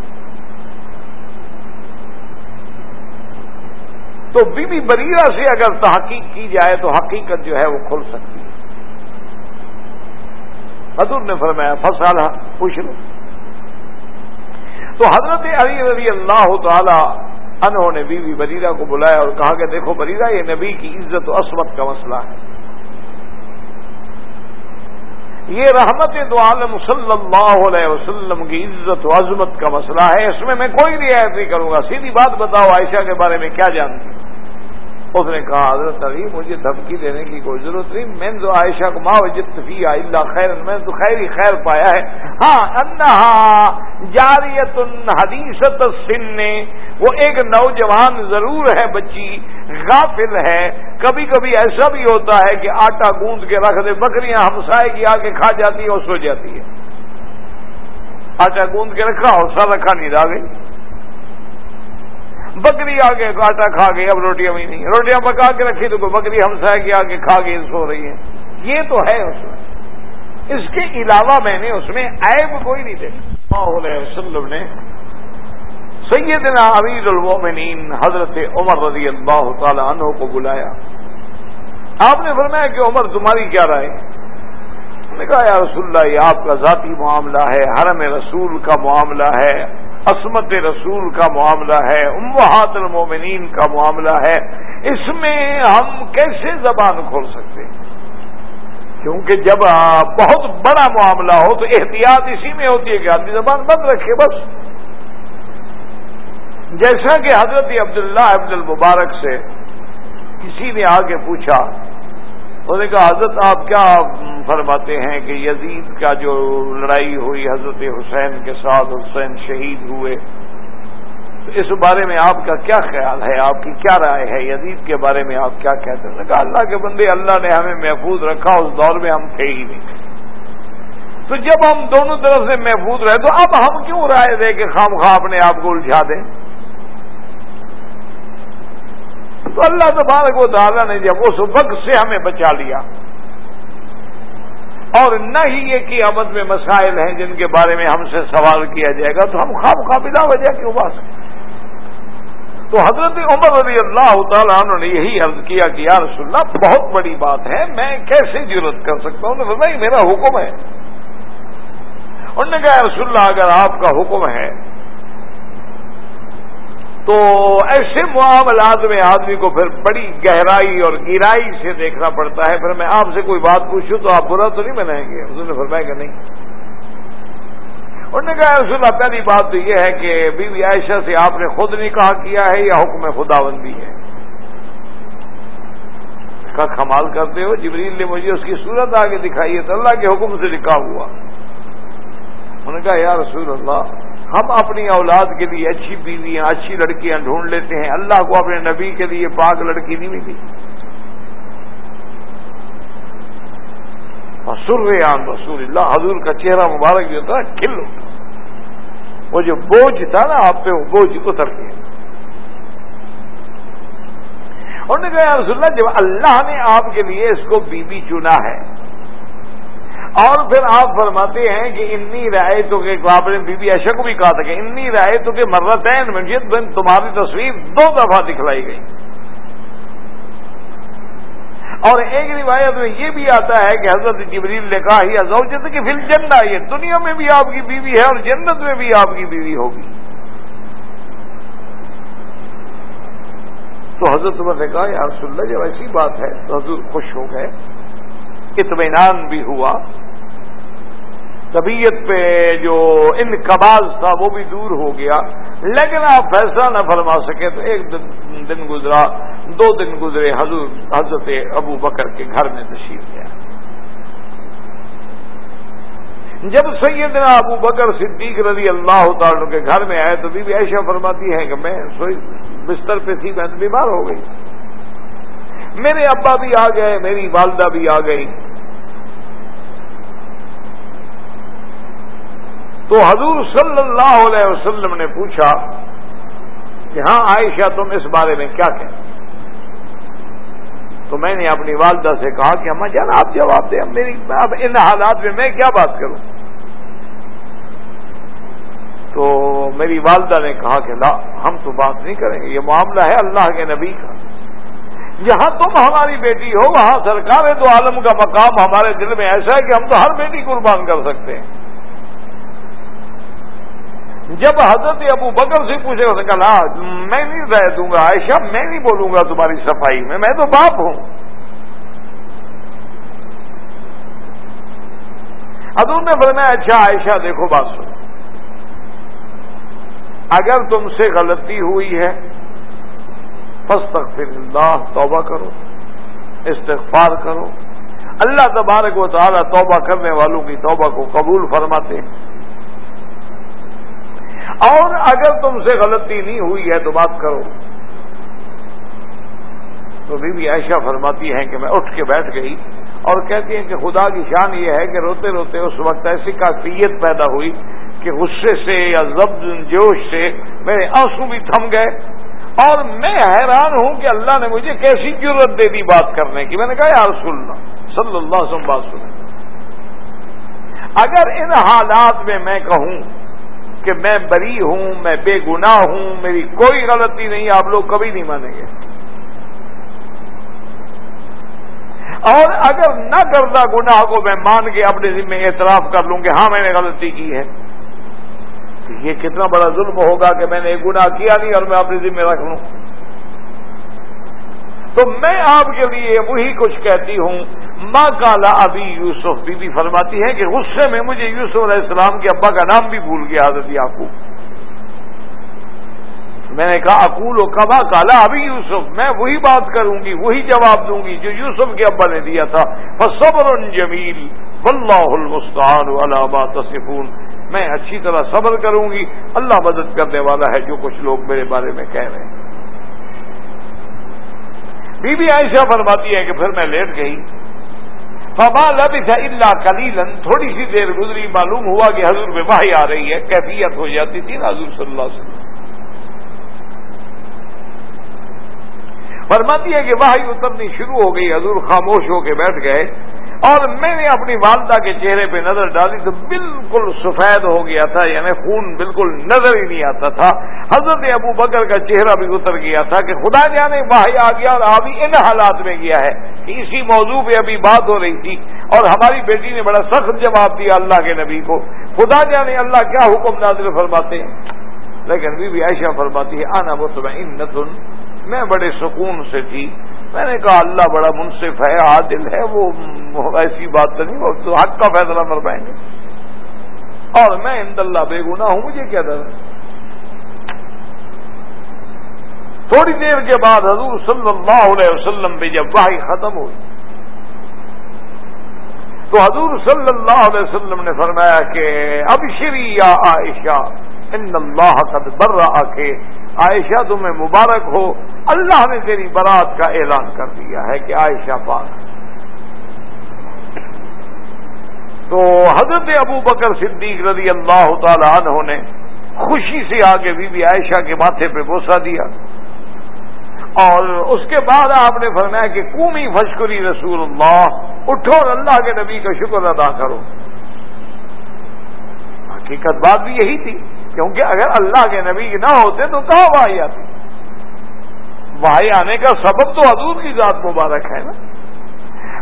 تو بی بی بریرہ سے اگر تحقیق کی جائے تو حقیقت جو ہے وہ کھل سکتی ہے۔ حضور نے فرمایا فصال پوچھ لو۔ تو حضرت علی رضی اللہ تعالی انہوں نے بیوی بریرہ کو بلایا اور کہا کہ دیکھو بریرہ، یہ نبی کی عزت و عصمت کا مسئلہ ہے۔ یہ رحمت دو عالم صلی اللہ علیہ وسلم کی عزت و عظمت کا مسئلہ ہے، اس میں میں کوئی رعایت نہیں کروں گا۔ سیدھی بات بتاؤ عائشہ کے بارے میں کیا جانتی اس نے کہا، حضرت علی، مجھے دھمکی دینے کی کوئی ضرورت نہیں۔ میں تو عائشہ کو ماں فی اللہ خیر میں تو خیر ہی خیر پایا ہے۔ ہاں انہا جاریت حدیثت سن وہ ایک نوجوان ضرور ہے بچی، غافل ہے۔ کبھی کبھی ایسا بھی ہوتا ہے کہ آٹا گوند کے رکھ دے، بکریاں ہمسائے کی آ کے کھا جاتی ہے اور سو جاتی ہے آٹا گوند کے رکھا اور سا رکھا نہیں آ گئی۔ بکری آگے آٹا کھا گئی، اب روٹیاں بھی نہیں۔ روٹیاں پکا کے رکھی تو کوئی بکری ہمسائے کی آگے کھا گئی سو رہی ہے یہ تو ہے اس میں۔ اس کے علاوہ میں نے اس میں عیب کوئی نہیں دیکھا۔ وسلم نے سیدنا امیر المومنین حضرت عمر رضی اللہ تعالی عنہ کو بلایا۔ آپ نے فرمایا کہ عمر تمہاری کیا رائے؟ نے کہا، یا رسول اللہ، یہ آپ کا ذاتی معاملہ ہے، حرم رسول کا معاملہ ہے۔ عصمت رسول کا معاملہ ہے، امہات المومنین کا معاملہ ہے۔ اس میں ہم کیسے زبان کھول سکتے؟ ہیں کیونکہ جب بہت بڑا معاملہ ہو تو احتیاط اسی میں ہوتی ہے کہ آدمی زبان بند رکھے بس۔ جیسا کہ حضرت عبداللہ عبد المبارک سے کسی نے آگے پوچھا، انہوں نے کہا، حضرت آپ کیا فرماتے ہیں کہ یزید کا جو لڑائی ہوئی حضرت حسین کے ساتھ، حسین شہید ہوئے۔ تو اس بارے میں آپ کا کیا خیال ہے؟ آپ کی کیا رائے ہے؟ یزید کے بارے میں آپ کیا کہتے ہیں؟ کہا، اللہ کے بندے، اللہ نے ہمیں محفوظ رکھا، اس دور میں ہم تھے ہی نہیں۔ تو جب ہم دونوں طرف سے محفوظ رہے، تو اب ہم کیوں رائے دیں کہ خام خواہ اپنے آپ کو الجھا دیں؟ تو اللہ تبارک و تعالیٰ نے جب اس وقت سے ہمیں بچا لیا اور نہ ہی یہ کہ عمد میں مسائل ہیں جن کے بارے میں ہم سے سوال کیا جائے گا تو ہم خواب قابلہ وجہ کیوں بات تو حضرت عمر رضی اللہ تعالیٰ عنہ نے یہی عرض کیا کہ یا رسول اللہ، بہت بڑی بات ہے، میں کیسے ضرورت کر سکتا ہوں؟ نہیں میرا حکم ہے۔ انہوں نے کہا رسول اللہ، اگر آپ کا حکم ہے تو ایسے معاملات میں آدمی کو پھر بڑی گہرائی اور گہرائی سے دیکھنا پڑتا ہے۔ پھر میں آپ سے کوئی بات پوچھوں تو آپ برا تو نہیں بنائیں گے؟ حضور نے فرمایا کہ نہیں۔ انہوں نے کہا رسول اللہ، پہلی بات تو یہ ہے کہ بی بی عائشہ سے آپ نے خود نکاح کیا ہے یا حکم خدا بندی ہے؟ اس کا کمال کرتے ہو، جبریل نے مجھے اس کی صورت آگے دکھائی ہے تو اللہ کے حکم سے نکاح ہوا۔ انہوں نے کہا، یا رسول اللہ ہم اپنی اولاد کے لیے اچھی بیویاں، اچھی لڑکیاں ڈھونڈ لیتے ہیں۔ اللہ کو اپنے نبی کے لیے پاک لڑکی نہیں ملی۔ سر عام رسول اللہ، حضور کا چہرہ مبارک جو تھا، کھل وہ جو بوجھ تھا نا، آپ پہ وہ بوجھ اتر گیا۔ انہوں نے کہا رسول اللہ، جب اللہ نے آپ کے لیے اس کو بیوی چنا ہے اور پھر آپ فرماتے ہیں کہ انی رعایتوں کے آپ نے بی بی ایشا کو بھی کہا تھا کہ انی رعایتوں کے مرتین، منجد بن تمہاری تصویر دو دفعہ دکھلائی گئی۔ اور ایک روایت میں یہ بھی آتا ہے کہ حضرت جبریل نے کہا، ہی ازوجت کہ پھر جنہ یہ دنیا میں بھی آپ کی بیوی ہے اور جنت میں بھی آپ کی بیوی ہوگی۔ تو حضرت عمر نے کہا، یا رسول اللہ، جب ایسی بات ہے تو حضور خوش ہو گئے۔ اطمینان بھی ہوا۔ طبیعت پہ جو انقباز تھا وہ بھی دور ہو گیا۔ لیکن آپ فیصلہ نہ فرما سکے تو ایک دن گزرا، دو دن گزرے، حضور، حضرت ابو بکر کے گھر میں تشریف گیا جب سیدنا ابو بکر صدیق رضی اللہ تعالیٰ کے گھر میں آئے تو بی بی عائشہ فرماتی ہے کہ میں سوئی بستر پہ تھی، میں بیمار ہو گئی۔ میرے ابا بھی آ گئے، میری والدہ بھی آ گئی تو حضور صلی اللہ علیہ وسلم نے پوچھا کہ ہاں عائشہ، تم اس بارے میں کیا کہ تو میں نے اپنی والدہ سے کہا کہ ہم جانا آپ جواب دیں میری، اب ان حالات میں میں کیا بات کروں؟ تو میری والدہ نے کہا کہ لا، ہم تو بات نہیں کریں گے، یہ معاملہ ہے اللہ کے نبی کا۔ جہاں تم ہماری بیٹی ہو، وہاں سرکار تو عالم کا مقام ہمارے دل میں ایسا ہے کہ ہم تو ہر بیٹی قربان کر سکتے ہیں۔ جب حضرت ابو بکر سے پوچھے گا کہا میں نہیں رہ دوں گا، عائشہ، میں نہیں بولوں گا تمہاری صفائی میں میں تو باپ ہوں۔ حضور نے فرمایا اچھا عائشہ، دیکھو بات سنو۔ اگر تم سے غلطی ہوئی ہے فس تک پھر اللہ توبہ کرو، استغفار کرو۔ اللہ تبارک و تعالی توبہ کرنے والوں کی توبہ کو قبول فرماتے ہیں۔ اور اگر تم سے غلطی نہیں ہوئی ہے تو بات کرو۔ تو بی بی عائشہ فرماتی ہیں کہ میں اٹھ کے بیٹھ گئی اور کہتی ہیں کہ خدا کی شان یہ ہے کہ روتے روتے اس وقت ایسی کافیت پیدا ہوئی کہ غصے سے یا ضبط جوش سے میرے آنسو بھی تھم گئے اور میں حیران ہوں کہ اللہ نے مجھے کیسی ضرورت دے دی بات کرنے کی۔ میں نے کہا، یا رسول اللہ، صلی اللہ وسلم بات سنیں اگر ان حالات میں میں کہوں کہ میں بری ہوں، میں بے گناہ ہوں، میری کوئی غلطی نہیں، آپ لوگ کبھی نہیں مانیں گے۔ اور اگر نہ کردہ گناہ کو میں مان کے اپنے ذمے اعتراف کر لوں کہ ہاں میں نے غلطی کی ہے، تو یہ کتنا بڑا ظلم ہوگا کہ میں نے ایک گناہ کیا نہیں اور میں اپنے ذمے رکھ لوں۔ تو میں آپ کے لیے وہی کچھ کہتی ہوں ماں کالا ابھی یوسف؟ بی بی فرماتی ہے کہ غصے میں مجھے یوسف علیہ السلام کے ابا کا نام بھی بھول گیا، حضرت یعقوب۔ میں نے کہا اکول و کبا کالا ابھی یوسف؟ میں وہی بات کروں گی، وہی جواب دوں گی جو یوسف کے ابا نے دیا تھا۔ صبر جمیل، واللہ المستعان علامہ تصفون۔ میں اچھی طرح صبر کروں گی۔ اللہ مدد کرنے والا ہے جو کچھ لوگ میرے بارے میں کہہ رہے ہیں۔ بی بی عائشہ فرماتی ہے کہ پھر میں لیٹ گئی۔ فما لبث الا قلیلا تھوڑی سی دیر گزری، معلوم ہوا کہ حضور میں واہی آ رہی ہے، کیفیت ہو جاتی تھی نا حضور صلی اللہ علیہ وسلم۔ فرماتی ہے کہ واہی اترنی شروع ہو گئی، حضور خاموش ہو کے بیٹھ گئے۔ اور میں نے اپنی والدہ کے چہرے پہ نظر ڈالی تو بالکل سفید ہو گیا تھا یعنی خون بالکل نظر ہی نہیں آتا تھا۔ حضرت ابو بکر کا چہرہ بھی اتر گیا تھا کہ خدا جانے باہر آ گیا اور ابھی ان حالات میں گیا ہے۔ کہ اسی موضوع پہ ابھی بات ہو رہی تھی اور ہماری بیٹی نے بڑا سخت جواب دیا اللہ کے نبی کو۔ خدا جانے اللہ کیا حکم نازل فرماتے ہیں۔ لیکن بی بی عائشہ فرماتی ہے، آنا مطمئن میں بڑے سکون سے تھی۔ میں نے کہا اللہ بڑا منصف ہے، عادل ہے، وہ ایسی بات تو نہیں، وہ تو حق کا فیصلہ فرمائیں گے۔ اور میں اند اللہ بے گنا ہوں، مجھے کیا ڈر تھوڑی دیر کے بعد حضور صلی اللہ علیہ وسلم بھی جب واہی ختم ہوئی، تو حضور صلی اللہ علیہ وسلم نے فرمایا کہ اب شری یا عائشہ، ان اللہ قد بر کے عائشہ تمہیں مبارک ہو۔ اللہ نے تیری برات کا اعلان کر دیا ہے کہ عائشہ پاک۔ تو حضرت ابو بکر صدیق رضی اللہ تعالی عنہ نے خوشی سے آگے بی بی عائشہ کے ماتھے پہ بوسا دیا۔ اور اس کے بعد آپ نے فرمایا کہ قومی فشکری رسول اللہ اٹھو اور اللہ کے نبی کا شکر ادا کرو۔ حقیقت بات بھی یہی تھی۔ کیونکہ اگر اللہ کے نبی نہ ہوتے تو کہاں واہی آتی؟ واہی آنے کا سبب تو حضور کی ذات مبارک ہے نا؟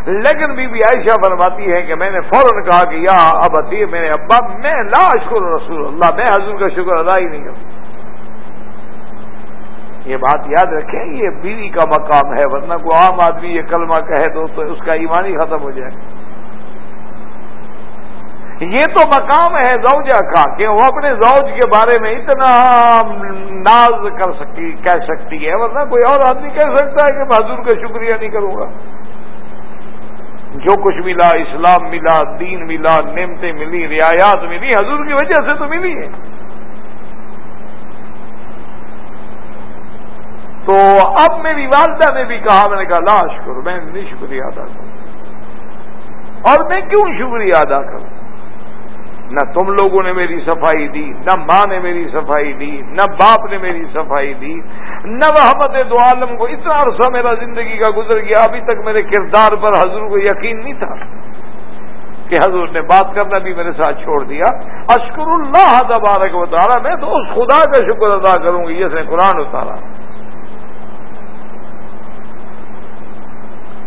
لیکن بی بی عائشہ فرماتی ہے کہ میں نے فوراً کہا کہ یا اب اتی میرے ابا، میں لا اشکر رسول اللہ، میں حضور کا شکر ادا ہی نہیں کروں یہ بات یاد رکھیں، یہ بیوی کا مقام ہے، ورنہ کوئی عام آدمی یہ کلمہ کہے تو اس کا ایمان ہی ختم ہو جائے۔ یہ تو مقام ہے زوجہ کا کہ وہ اپنے زوج کے بارے میں اتنا ناز کر سکتی، کہہ سکتی ہے۔ ورنہ کوئی اور آدمی کہہ سکتا ہے کہ حضور کا شکریہ نہیں کروں گا۔ جو کچھ ملا، اسلام ملا، دین ملا، نعمتیں ملی، رعایات ملی، حضور کی وجہ سے تو ملی ہے تو اب میری والدہ نے بھی کہا، میں نے کہا لاش کرو میں نہیں شکریہ ادا کروں۔ اور میں کیوں شکریہ ادا کروں؟ نہ تم لوگوں نے میری صفائی دی، نہ ماں نے میری صفائی دی، نہ باپ نے میری صفائی دی، نہ رحمت دو عالم کو اتنا عرصہ میرا زندگی کا گزر گیا، ابھی تک میرے کردار پر حضور کو یقین نہیں تھا کہ حضور نے بات کرنا بھی میرے ساتھ چھوڑ دیا۔ اشکر اللہ تبارک اتارا میں تو اس خدا کا شکر ادا کروں گی جس نے قرآن اتارا۔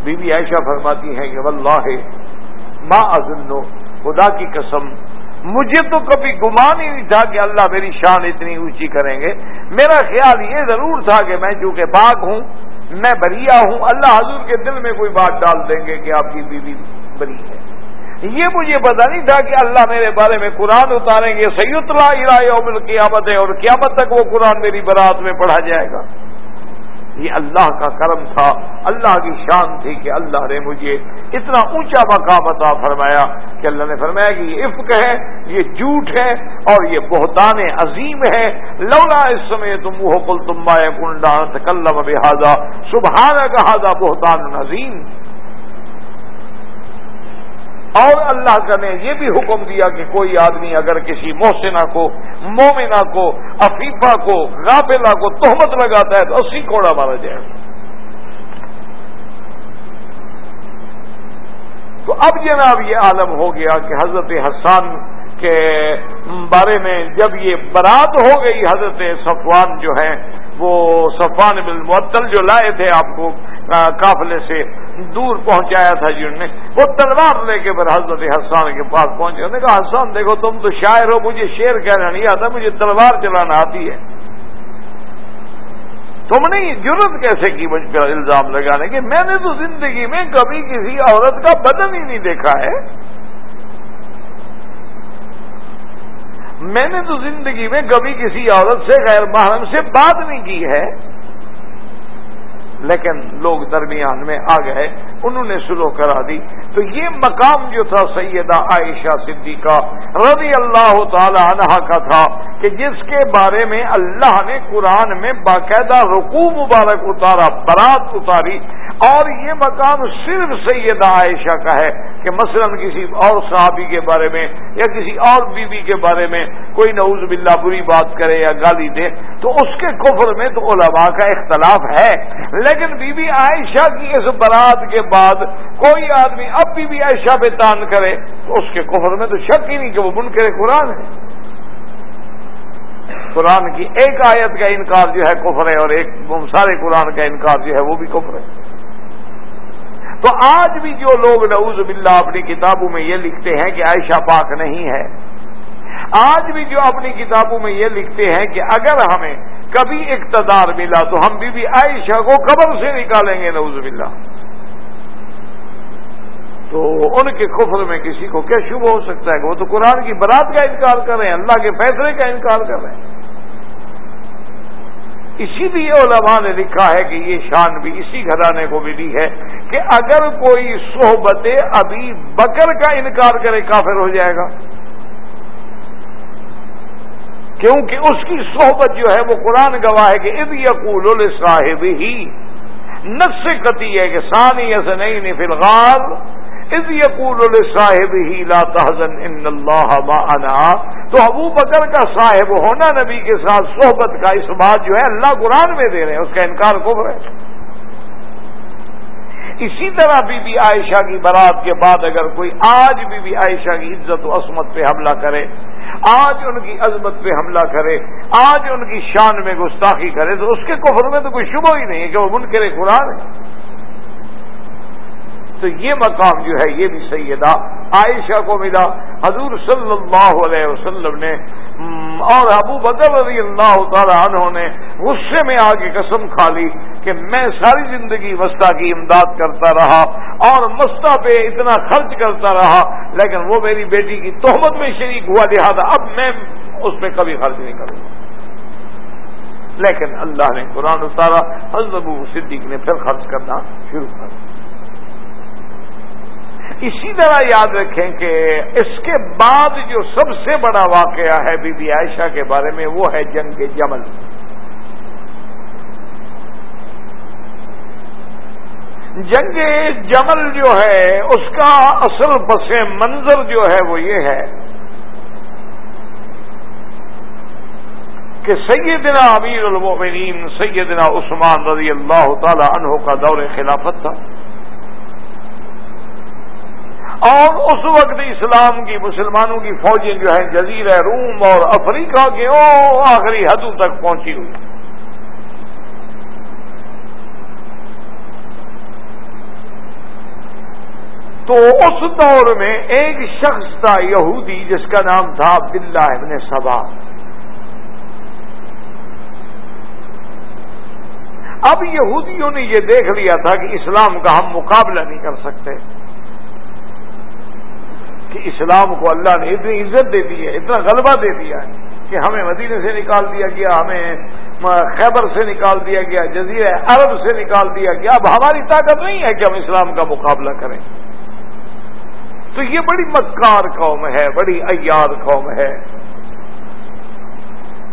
بی بی عائشہ فرماتی ہیں کہ واللہ ما ازنو خدا کی قسم مجھے تو کبھی گمان ہی نہیں تھا کہ اللہ میری شان اتنی اونچی کریں گے۔ میرا خیال یہ ضرور تھا کہ میں چونکہ پاک ہوں، میں بریا ہوں، اللہ حضور کے دل میں کوئی بات ڈال دیں گے کہ آپ کی بیوی بری ہے۔ یہ مجھے پتا نہیں تھا کہ اللہ میرے بارے میں قرآن اتاریں گے سید اللہ یوم قیامت ہے اور قیامت تک وہ قرآن میری برات میں پڑھا جائے گا۔ یہ اللہ کا کرم تھا، اللہ کی شان تھی کہ اللہ نے مجھے اتنا اونچا مقام عطا فرمایا کہ اللہ نے فرمایا کہ یہ عفق ہے، یہ جھوٹ ہے اور یہ بہتان عظیم ہے۔ لولا اس سمے تم وہ کل تمبا کنڈا کلم بحاظہ سبحانہ کہا بہتان عظیم۔ اور اللہ کا نے یہ بھی حکم دیا کہ کوئی آدمی اگر کسی محسنہ کو، مومنہ کو، عفیفہ کو، غافلہ کو تہمت لگاتا ہے تو اسی کوڑا مارا جائے تو اب جناب یہ عالم ہو گیا کہ حضرت حسان کے بارے میں جب یہ برات ہو گئی حضرت صفوان جو ہیں، وہ صفان بن معطل جو لائے تھے آپ کو قافلے سے دور پہنچایا تھا جی جن نے۔ وہ تلوار لے کے پھر حضرت حسان کے پاس پہنچے۔ انہوں نے کہا، حسان، دیکھو، تم تو شاعر ہو، مجھے شیر کہنا نہیں آتا، مجھے تلوار چلانا آتی ہے۔ تم نے ضرورت کیسے کی مجھ پر الزام لگانے کے؟ میں نے تو زندگی میں کبھی کسی عورت کا بدن ہی نہیں دیکھا ہے۔ میں نے تو زندگی میں کبھی کسی عورت سے غیر محرم سے بات نہیں کی ہے۔ لیکن لوگ درمیان میں آ گئے۔ انہوں نے سلو کرا دی۔ تو یہ مقام جو تھا سیدہ عائشہ صدیقہ رضی اللہ تعالی عنہ کا تھا کہ جس کے بارے میں اللہ نے قرآن میں باقاعدہ رقو مبارک اتارا، برات اتاری۔ اور یہ مقام صرف سیدہ عائشہ کا ہے کہ مثلا کسی اور صحابی کے بارے میں یا کسی اور بیوی کے بارے میں کوئی نعوذ باللہ بری بات کرے یا گالی دے، تو اس کے کفر میں تو علماء کا اختلاف ہے۔ لیکن بی بی عائشہ کی اس برات کے بعد کوئی آدمی اب بی بی عائشہ پہ تان کرے تو اس کے کفر میں تو شک ہی نہیں کہ وہ بن کرے قرآن ہے۔ قرآن کی ایک آیت کا انکار جو ہے کفر ہے اور ایک سارے قرآن کا انکار جو ہے وہ بھی کفر ہے۔ تو آج بھی جو لوگ نعوذ باللہ اپنی کتابوں میں یہ لکھتے ہیں کہ عائشہ پاک نہیں ہے، آج بھی جو اپنی کتابوں میں یہ لکھتے ہیں کہ اگر ہمیں کبھی اقتدار ملا تو ہم بی بی عائشہ کو قبر سے نکالیں گے نعوذ باللہ۔ تو ان کے کفر میں کسی کو کیا شبہ ہو سکتا ہے کہ وہ تو قرآن کی برات کا انکار کر رہے ہیں، اللہ کے فیصلے کا انکار کر رہے ہیں۔ اسی لیے علماء نے لکھا ہے کہ یہ شان بھی اسی گھرانے کو ملی ہے کہ اگر کوئی صحبت ابھی بکر کا انکار کرے، کافر ہو جائے گا۔ کیونکہ اس کی صحبت جو ہے وہ قرآن گواہ ہے کہ اب یقول صاحب ہی نس کتی ہے کہ سانی ایسے نہیں فی الغال اب یقول صاحب ہی لا تحزن ان اللہ معنا، تو ابو بکر کا صاحب ہونا نبی کے ساتھ صحبت کا اس بات جو ہے اللہ قرآن میں دے رہے ہیں، اس کا انکار کب ہے۔ اسی طرح بی بی عائشہ کی برات کے بعد اگر کوئی آج بی بی عائشہ کی عزت و عصمت پہ حملہ کرے، آج ان کی عظمت پہ حملہ کرے، آج ان کی شان میں گستاخی کرے، تو اس کے کفر میں تو کوئی شبہ ہی نہیں ہے کہ وہ منکر قرآن ہے۔ تو یہ مقام جو ہے یہ بھی سیدہ عائشہ کو ملا۔ حضور صلی اللہ علیہ وسلم نے اور ابو بدر رضی اللہ تعالی عنہ نے غصے میں آگے قسم کھا لی کہ میں ساری زندگی مستا کی امداد کرتا رہا اور مستا پہ اتنا خرچ کرتا رہا، لیکن وہ میری بیٹی کی تہمت میں شریک ہوا، لہٰذا اب میں اس پہ کبھی خرچ نہیں کروں گا۔ لیکن اللہ نے قرآن اتارا، حضرت ابو صدیق نے پھر خرچ کرنا شروع کر دیا۔ اسی طرح یاد رکھیں کہ اس کے بعد جو سب سے بڑا واقعہ ہے بی بی عائشہ کے بارے میں، وہ ہے جنگ جمل۔ جنگ جمل جو ہے، اس کا اصل پس منظر جو ہے، وہ یہ ہے کہ سیدنا امیر المومنین سیدنا عثمان رضی اللہ تعالی عنہ کا دور خلافت تھا۔ اور اس وقت اسلام کی مسلمانوں کی فوجیں جو ہیں، جزیر روم اور افریقہ کے او آخری حدوں تک پہنچی ہوئی۔ تو اس دور میں ایک شخص تھا یہودی، جس کا نام تھا عبداللہ ابن سبا اب یہودیوں نے یہ دیکھ لیا تھا کہ اسلام کا ہم مقابلہ نہیں کر سکتے۔ کہ اسلام کو اللہ نے اتنی عزت دے دی ہے، اتنا غلبہ دے دیا ہے کہ ہمیں مدینے سے نکال دیا گیا، ہمیں خیبر سے نکال دیا گیا جزیر عرب سے نکال دیا گیا۔ اب ہماری طاقت نہیں ہے کہ ہم اسلام کا مقابلہ کریں۔ تو یہ بڑی مکار قوم ہے، بڑی ایار قوم ہے۔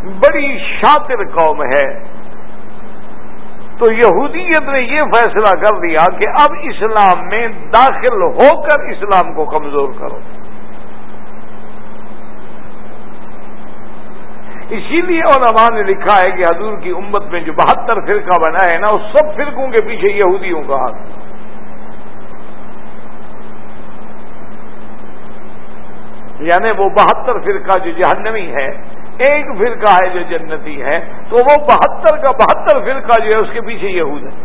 بڑی شاطر قوم ہے۔ تو یہودیت نے یہ فیصلہ کر دیا کہ اب اسلام میں داخل ہو کر اسلام کو کمزور کرو۔ اسی لیے علماء نے لکھا ہے کہ حضور کی امت میں جو بہتر فرقہ بنا ہے نا، اس سب فرقوں کے پیچھے یہودیوں کا ہاتھ یعنی وہ بہتر فرقہ جو جہنمی ہے ایک فرقہ ہے جو جنتی ہے، تو وہ بہتر کا بہتر فرقہ جو ہے اس کے پیچھے یہود ہے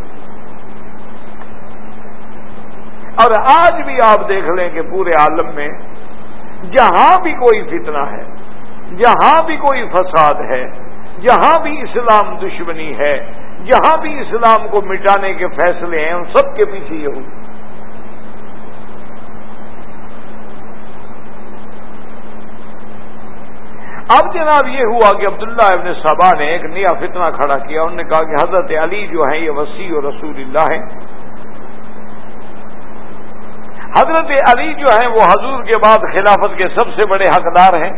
اور آج بھی آپ دیکھ لیں کہ پورے عالم میں جہاں بھی کوئی فتنہ ہے، جہاں بھی کوئی فساد ہے، جہاں بھی اسلام دشمنی ہے، جہاں بھی اسلام کو مٹانے کے فیصلے ہیں، ان سب کے پیچھے یہود۔ اب جناب یہ ہوا کہ عبداللہ ابن صبا نے ایک نیا فتنہ کھڑا کیا۔ انہوں نے کہا کہ حضرت علی جو ہیں یہ وسیع و رسول اللہ ہیں۔ حضرت علی جو ہیں وہ حضور کے بعد خلافت کے سب سے بڑے حقدار ہیں،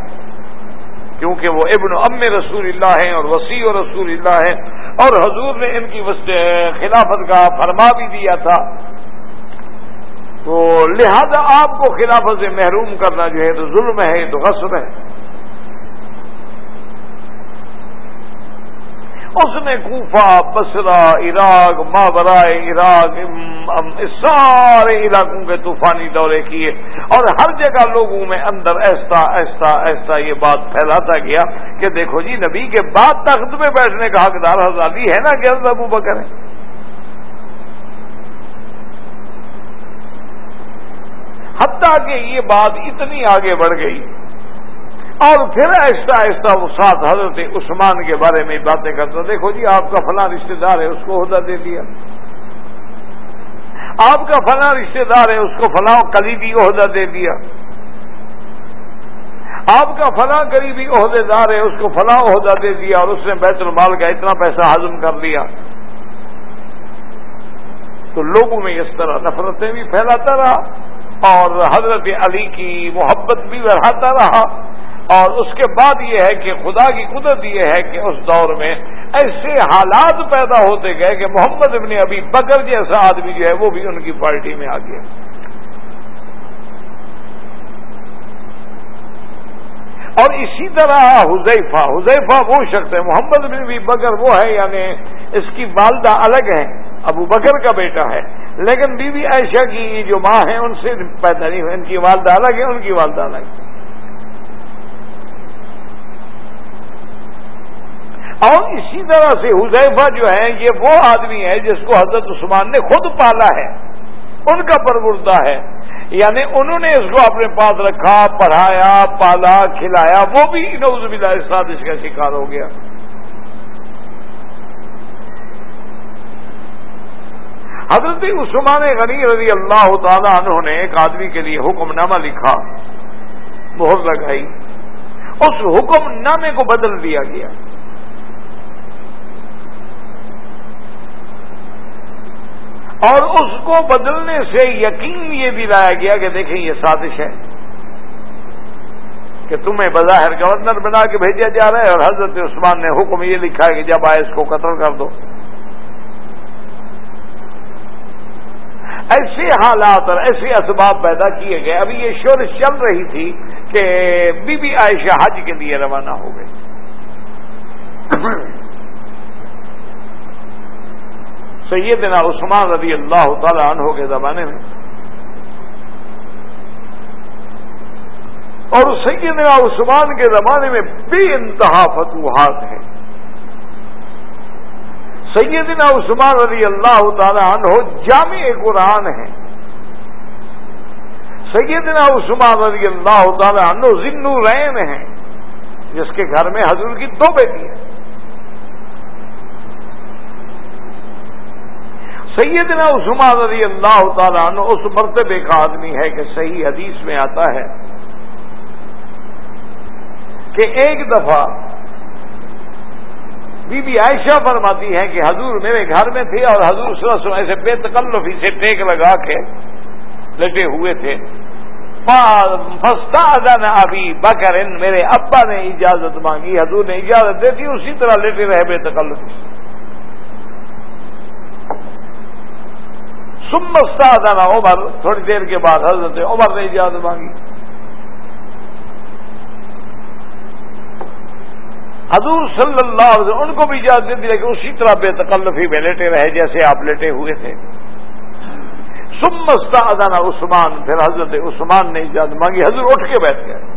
کیونکہ وہ ابن ام رسول اللہ ہیں اور وسیع و رسول اللہ ہیں۔ اور حضور نے ان کی خلافت کا فرما بھی دیا تھا۔ تو لہذا آپ کو خلافت سے محروم کرنا جو ہے تو ظلم ہے تو غصب ہے۔ اس نے کوفہ، بسرا، عراق مابرائے عراق سارے علاقوں کے طوفانی دورے کیے۔ اور ہر جگہ لوگوں میں اندر ایسا ایسا ایسا یہ بات پھیلاتا گیا کہ دیکھو جی نبی کے بعد تخت میں بیٹھنے کا حقدار آزادی ہے نا کہ ابو بکر ہے حتیٰ کہ یہ بات اتنی آگے بڑھ گئی اور پھر ایسا ایسا وہ ساتھ حضرت عثمان کے بارے میں باتیں کرتا، دیکھو جی آپ کا فلاں رشتہ دار ہے، اس کو عہدہ دے دیا۔ آپ کا فلاں رشتہ دار ہے، اس کو فلاں قریبی عہدہ دے دیا۔ آپ کا فلاں قریبی عہدے دار ہے، اس کو فلاں عہدہ دے دیا اور اس نے بیت المال کا اتنا پیسہ ہضم کر لیا۔ تو لوگوں میں اس طرح نفرتیں بھی پھیلاتا رہا اور حضرت علی کی محبت بھی بڑھاتا رہا۔ اور اس کے بعد یہ ہے کہ خدا کی قدرت یہ ہے کہ اس دور میں ایسے حالات پیدا ہوتے گئے کہ محمد ابن ابھی بکر جیسا آدمی جو ہے وہ بھی ان کی پارٹی میں آ گیا۔ اور اسی طرح حذیفہ حذیفہ وہ شخص ہے، محمد ابن ابھی بکر وہ ہے یعنی اس کی والدہ الگ ہے، ابو بکر کا بیٹا ہے۔ لیکن بی بی عائشہ کی جو ماں ہیں، ان سے پیدا نہیں ہوئی ان کی والدہ الگ ہے، ان کی والدہ الگ ہے۔ اور اسی طرح سے حذیفہ جو ہے یہ وہ آدمی ہے جس کو حضرت عثمان نے خود پالا ہے۔ ان کا پروردہ ہے۔ یعنی انہوں نے اس کو اپنے پاس رکھا، پڑھایا، پالا، کھلایا، وہ بھی نوز بلا ساتھ اس کا شکار ہو گیا۔ حضرت عثمان غنی رضی اللہ تعالیٰ عنہ نے ایک آدمی کے لیے حکم نامہ لکھا۔ مہر لگائی۔ اس حکم نامے کو بدل دیا گیا۔ اور اس کو بدلنے سے یقین یہ بھی لایا گیا کہ دیکھیں یہ سازش ہے کہ تمہیں بظاہر گورنر بنا کے بھیجا جا رہا ہے اور حضرت عثمان نے حکم یہ لکھا ہے کہ جب آئے اس کو قتل کر دو۔ ایسے حالات اور ایسے اسباب پیدا کیے گئے۔ ابھی یہ شور چل رہی تھی کہ بی بی عائشہ حج کے لیے روانہ ہو گئی سیدنا عثمان رضی اللہ تعالی عنہ کے زمانے میں اور سیدنا عثمان کے زمانے میں بے انتہا فتوحات ہیں۔ سیدنا عثمان رضی اللہ تعالی عنہ جامع قرآن ہیں۔ سیدنا عثمان رضی اللہ تعالی عنہ ذنو رین ہیں، جس کے گھر میں حضور کی دو بیٹی ہیں سیدنا عثمان رضی اللہ تعالیٰ عنہ اس مرتبے کا آدمی ہے کہ صحیح حدیث میں آتا ہے کہ ایک دفعہ بی بی عائشہ فرماتی ہے کہ حضور میرے گھر میں تھے اور حضور صلی اللہ علیہ وسلم ایسے بے تکلفی سے ٹیک لگا کے لٹے ہوئے تھے۔ ابھی بکر، میرے ابا نے اجازت مانگی، حضور نے اجازت دے دی، اسی طرح لیٹے رہے بے تکلفی سے۔ سمستا نا عمر، تھوڑی دیر کے بعد حضرت عمر نے اجازت مانگی۔ حضور صلی اللہ علیہ وسلم، ان کو بھی اجازت دے دی کہ اسی طرح بے تکلفی میں لیٹے رہے جیسے آپ لیٹے ہوئے تھے۔ سمستا ادانا عثمان، پھر حضرت عثمان نے اجازت مانگی۔ حضور اٹھ کے بیٹھ گئے۔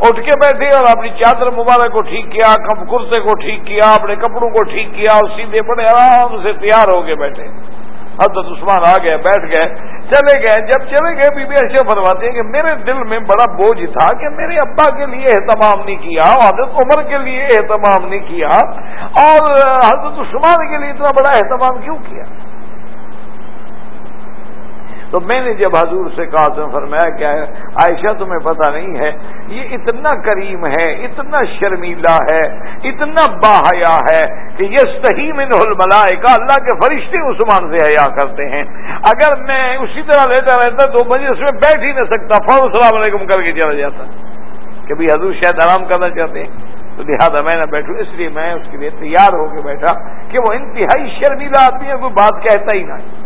اٹھ کے بیٹھے اور اپنی چادر مبارک کو ٹھیک کیا، کم کرتے کو ٹھیک کیا، اپنے کپڑوں کو ٹھیک کیا اور سیدھے پڑے، آرام سے تیار ہو کے بیٹھے۔ حضرت عثمان آ گئے، بیٹھ گئے، چلے گئے۔ جب چلے گئے، بی بی ایسے فرماتے ہیں کہ میرے دل میں بڑا بوجھ تھا کہ میرے ابا کے لیے اہتمام نہیں کیا، حضرت عمر کے لیے اہتمام نہیں کیا، اور حضرت عثمان کے لیے اتنا بڑا اہتمام کیوں کیا؟ تو میں نے جب حضور سے کہا تو فرمایا کیا ہے عائشہ تمہیں پتہ نہیں ہے، یہ اتنا کریم ہے، اتنا شرمیلا ہے، اتنا باحیا ہے کہ یہ صحیح میں نلملائے کا اللہ کے فرشتے عثمان سے حیا کرتے ہیں۔ اگر میں اسی طرح لیتا رہتا تو مجھے اس میں بیٹھ ہی نہ سکتا فور السلام علیکم کر کے چلا جاتا۔ کہ حضور شاید آرام کرنا چاہتے ہیں۔ تو لہٰذا میں نہ بیٹھوں، اس لیے میں اس کے لیے تیار ہو کے بیٹھا کہ وہ انتہائی شرمیلا آدمی ہے، کوئی بات کہتا ہی نہ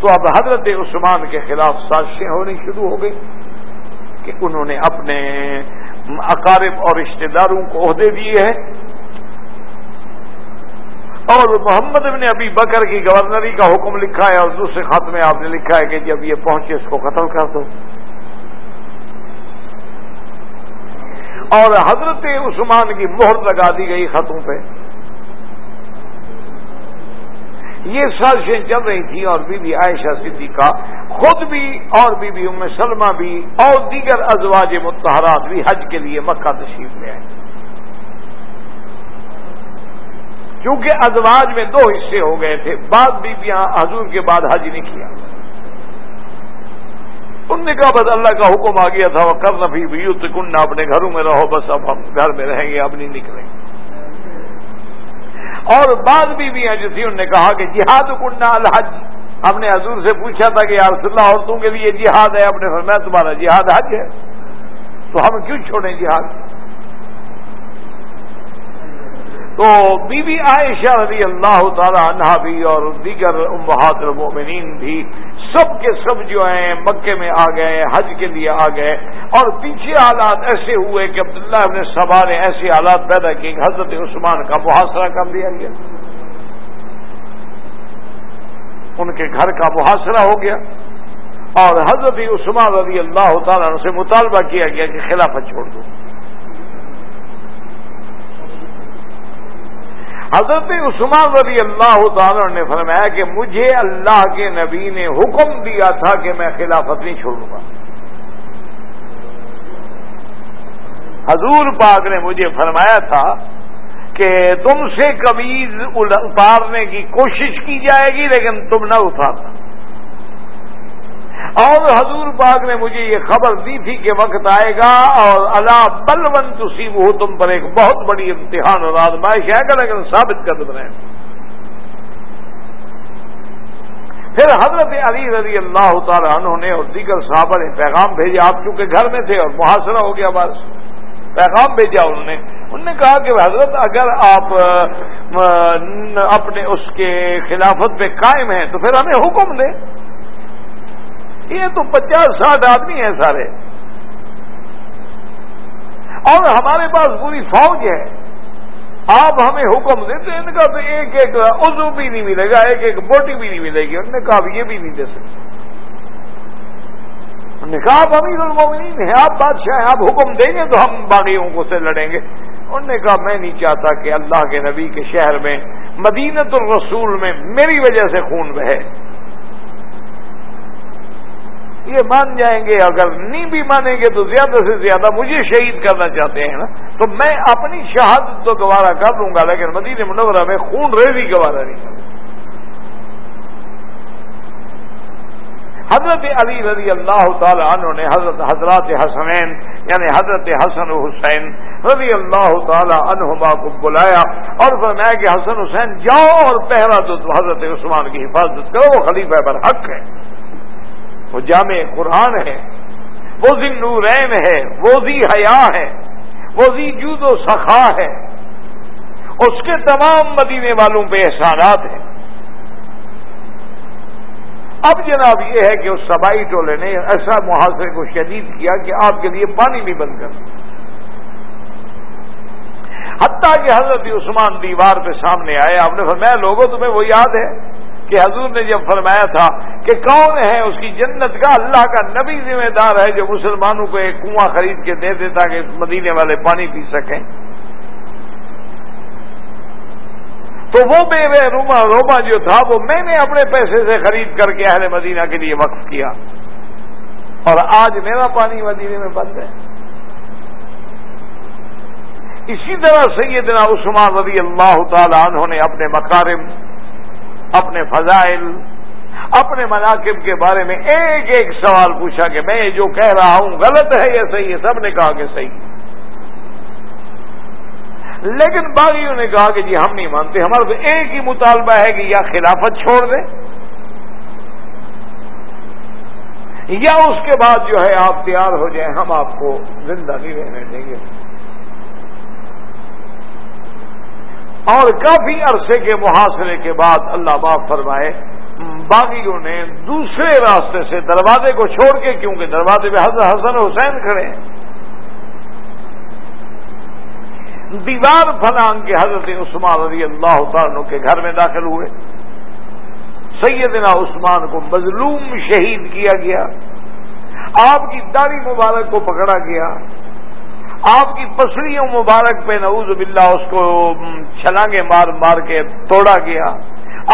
تو اب حضرت عثمان کے خلاف سازشیں ہونی شروع ہو گئی کہ انہوں نے اپنے اقارب اور رشتے داروں کو عہدے دیے ہیں۔ اور محمد ابن ابھی بکر کی گورنری کا حکم لکھا ہے اور دوسرے خط میں آپ نے لکھا ہے کہ جب یہ پہنچے اس کو قتل کر دو۔ اور حضرت عثمان کی مہر لگا دی گئی خطوں پہ۔ یہ سازشیں چل رہی تھیں اور بی بی عائشہ صدیقہ خود بھی اور بی بی ام سلمہ بھی اور دیگر ازواج متحرات بھی حج کے لیے مکہ تشریف لے آئے۔ کیونکہ ازواج میں دو حصے ہو گئے تھے بعد بیبیاں حضور کے بعد حج نہیں کیا۔ ان نے کہا، بس اللہ کا حکم آ گیا تھا وہ کر نفی بھی کنڈا اپنے گھروں میں رہو، بس اب ہم گھر میں رہیں گے، اب نہیں نکلیں۔ گے اور بعض بیویاں جو تھی انہوں نے کہا کہ جہاد کنڈا الحج۔ ہم نے حضور سے پوچھا تھا کہ یار اللہ عورتوں کے لیے جہاد ہے؟ اپنے فرمایا، تمہارا جہاد حج ہے۔ تو ہم کیوں چھوڑیں جہاد؟ تو بی بی عائشہ رضی اللہ تعالی عنہ بھی اور دیگر امہات المؤمنین بھی سب کے سب جو ہیں مکے میں آ گئے، حج کے لیے آ گئے۔ اور پیچھے حالات ایسے ہوئے کہ عبداللہ ابن سبا نے ایسے حالات پیدا کیے کہ حضرت عثمان کا محاصرہ کر دیا گیا۔ ان کے گھر کا محاصرہ ہو گیا۔ اور حضرت عثمان رضی اللہ تعالیٰ سے مطالبہ کیا گیا کہ خلافت چھوڑ دو۔ حضرت عثمان رضی اللہ تعالی نے فرمایا کہ مجھے اللہ کے نبی نے حکم دیا تھا کہ میں خلافت نہیں چھوڑوں گا۔ حضور پاک نے مجھے فرمایا تھا کہ تم سے قمیض اتارنے کی کوشش کی جائے گی لیکن تم نہ اتارنا۔ اور حضور پاک نے مجھے یہ خبر دی تھی کہ وقت آئے گا اور اللہ بلون تصیب ہو تم پر ایک بہت بڑی امتحان اور آزمائش آئے گا لیکن ثابت کر دیں پھر حضرت علی رضی اللہ تعالیٰ عنہ نے اور دیگر صحابہ نے پیغام بھیجا، آپ چونکہ گھر میں تھے اور محاصرہ ہو گیا بس، پیغام بھیجا انہوں نے۔ انہوں نے کہا کہ حضرت اگر آپ اپنے اس کے خلافت پہ قائم ہیں تو پھر ہمیں حکم دیں۔ یہ تو پچاس ساٹھ آدمی ہیں سارے۔ اور ہمارے پاس پوری فوج ہے۔ آپ ہمیں حکم دیتے ان کا تو ایک ایک عزو بھی نہیں ملے گا، ایک ایک بوٹی بھی نہیں ملے گی۔ انہوں نے کہا یہ بھی نہیں دے سکتے۔ انہوں نے کہا، آپ امیر المومنین ہیں، آپ بادشاہ ہیں، آپ حکم دیں گے تو ہم باغیوں کو سے لڑیں گے۔ انہوں نے کہا، میں نہیں چاہتا کہ اللہ کے نبی کے شہر میں مدینت الرسول میں میری وجہ سے خون بہے۔ یہ مان جائیں گے، اگر نہیں بھی مانیں گے تو زیادہ سے زیادہ مجھے شہید کرنا چاہتے ہیں نا۔ تو میں اپنی شہادت تو گوارا کر لوں گا، لیکن مدینہ منورہ میں خون ریزی گوارا نہیں کروں۔ حضرت علی رضی اللہ تعالی عنہ نے حضرت حضرات حسنین یعنی حضرت حسن حسین رضی اللہ تعالی عنہما کو بلایا اور فرمایا کہ حسن حسین، جاؤ اور پہلا تو حضرت عثمان کی حفاظت کرو، وہ خلیفہ پر حق ہے۔ وہ جامع قرآن ہے، وہ ذی نورین ہے، وہ ذی حیا ہے، وہ ذی جود و سخا ہے۔ اس کے تمام مدینے والوں پہ احسانات ہیں۔ اب جناب یہ ہے کہ اس سبائی ٹولے نے ایسا محاصرے کو شدید کیا کہ آپ کے لیے پانی بھی بند کر حتیٰ کہ حضرت عثمان دیوار پہ سامنے آئے، آپ نے فرمایا، لوگوں، تمہیں وہ یاد ہے؟ کہ حضور نے جب فرمایا تھا کہ کون ہے اس کی جنت کا، اللہ کا نبی ذمہ دار ہے جو مسلمانوں کو ایک کنواں خرید کے دے دے تاکہ مدینے والے پانی پی سکیں۔ تو وہ بے روما روما جو تھا، وہ میں نے اپنے پیسے سے خرید کر کے اہل مدینہ کے لیے وقف کیا۔ اور آج میرا پانی مدینے میں بند ہے۔ اسی طرح سیدنا عثمان رضی اللہ تعالی عنہ نے اپنے مکارم اپنے فضائل، اپنے مناقب کے بارے میں ایک ایک سوال پوچھا کہ میں جو کہہ رہا ہوں غلط ہے یا صحیح ہے؟ سب نے کہا کہ صحیح لیکن باغیوں نے کہا کہ جی ہم نہیں مانتے ہمارا تو ایک ہی مطالبہ ہے کہ یا خلافت چھوڑ دیں یا اس کے بعد جو ہے آپ تیار ہو جائیں، ہم آپ کو زندہ نہیں رہنے دیں گے۔ اور کافی عرصے کے محاصرے کے بعد اللہ باپ فرمائے، باغیوں نے دوسرے راستے سے دروازے کو چھوڑ کے، کیونکہ دروازے پہ حضرت حسن حسین کھڑے ہیں۔ دیوار فلان کے حضرت عثمان رضی اللہ تعالیٰ کے گھر میں داخل ہوئے۔ سیدنا عثمان کو مظلوم شہید کیا گیا۔ آپ کی داڑھی مبارک کو پکڑا گیا۔ آپ کی پسڑیوں مبارک پہ نعوذ باللہ اس کو چھلانگے مار مار کے توڑا گیا۔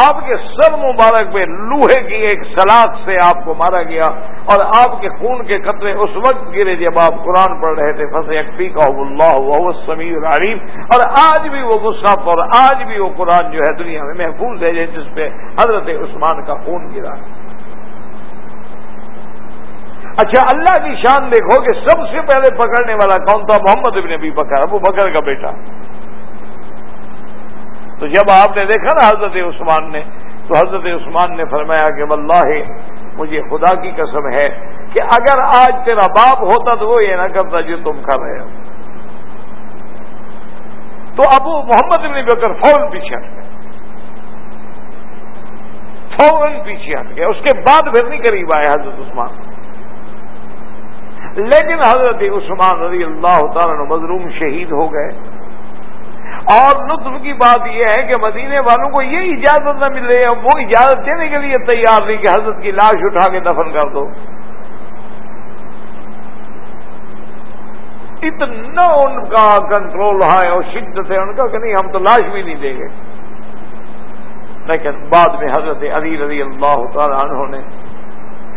آپ کے سر مبارک میں لوہے کی ایک سلاخ سے آپ کو مارا گیا اور آپ کے خون کے قطرے اس وقت گرے جب آپ قرآن پڑھ رہے تھے۔ فص اکفی کا اللہ سمیع العلیم اور آج بھی وہ مصحف اور آج بھی وہ قرآن جو ہے دنیا میں محفوظ ہے جس پہ حضرت عثمان کا خون گرا۔ اچھا اللہ کی شان دیکھو کہ سب سے پہلے پکڑنے والا کون تھا؟ محمد ابن ابھی پکڑا وہ بکر کا بیٹا۔ تو جب آپ نے دیکھا نا حضرت عثمان نے، تو حضرت عثمان نے فرمایا کہ واللہ، مجھے خدا کی قسم ہے کہ اگر آج تیرا باپ ہوتا تو وہ یہ نہ کرتا جو تم کر رہے ہو۔ تو ابو محمد ابن بکر فوراً پیچھے ہٹ گئے۔ فوراً پیچھے ہٹ گئے۔ اس کے بعد پھر نہیں قریب آئے حضرت عثمان۔ لیکن حضرت عثمان رضی اللہ تعالیٰ مظلوم شہید ہو گئے۔ اور لطف کی بات یہ ہے کہ مدینے والوں کو یہ اجازت نہ مل رہی ہے وہ اجازت دینے کے لیے تیار نہیں کہ حضرت کی لاش اٹھا کے دفن کر دو۔ اتنا ان کا کنٹرول ہے ہاں اور شدت ہے ان کا کہ نہیں، ہم تو لاش بھی نہیں دیں گے۔ لیکن بعد میں حضرت علی رضی اللہ تعالیٰ عنہ نے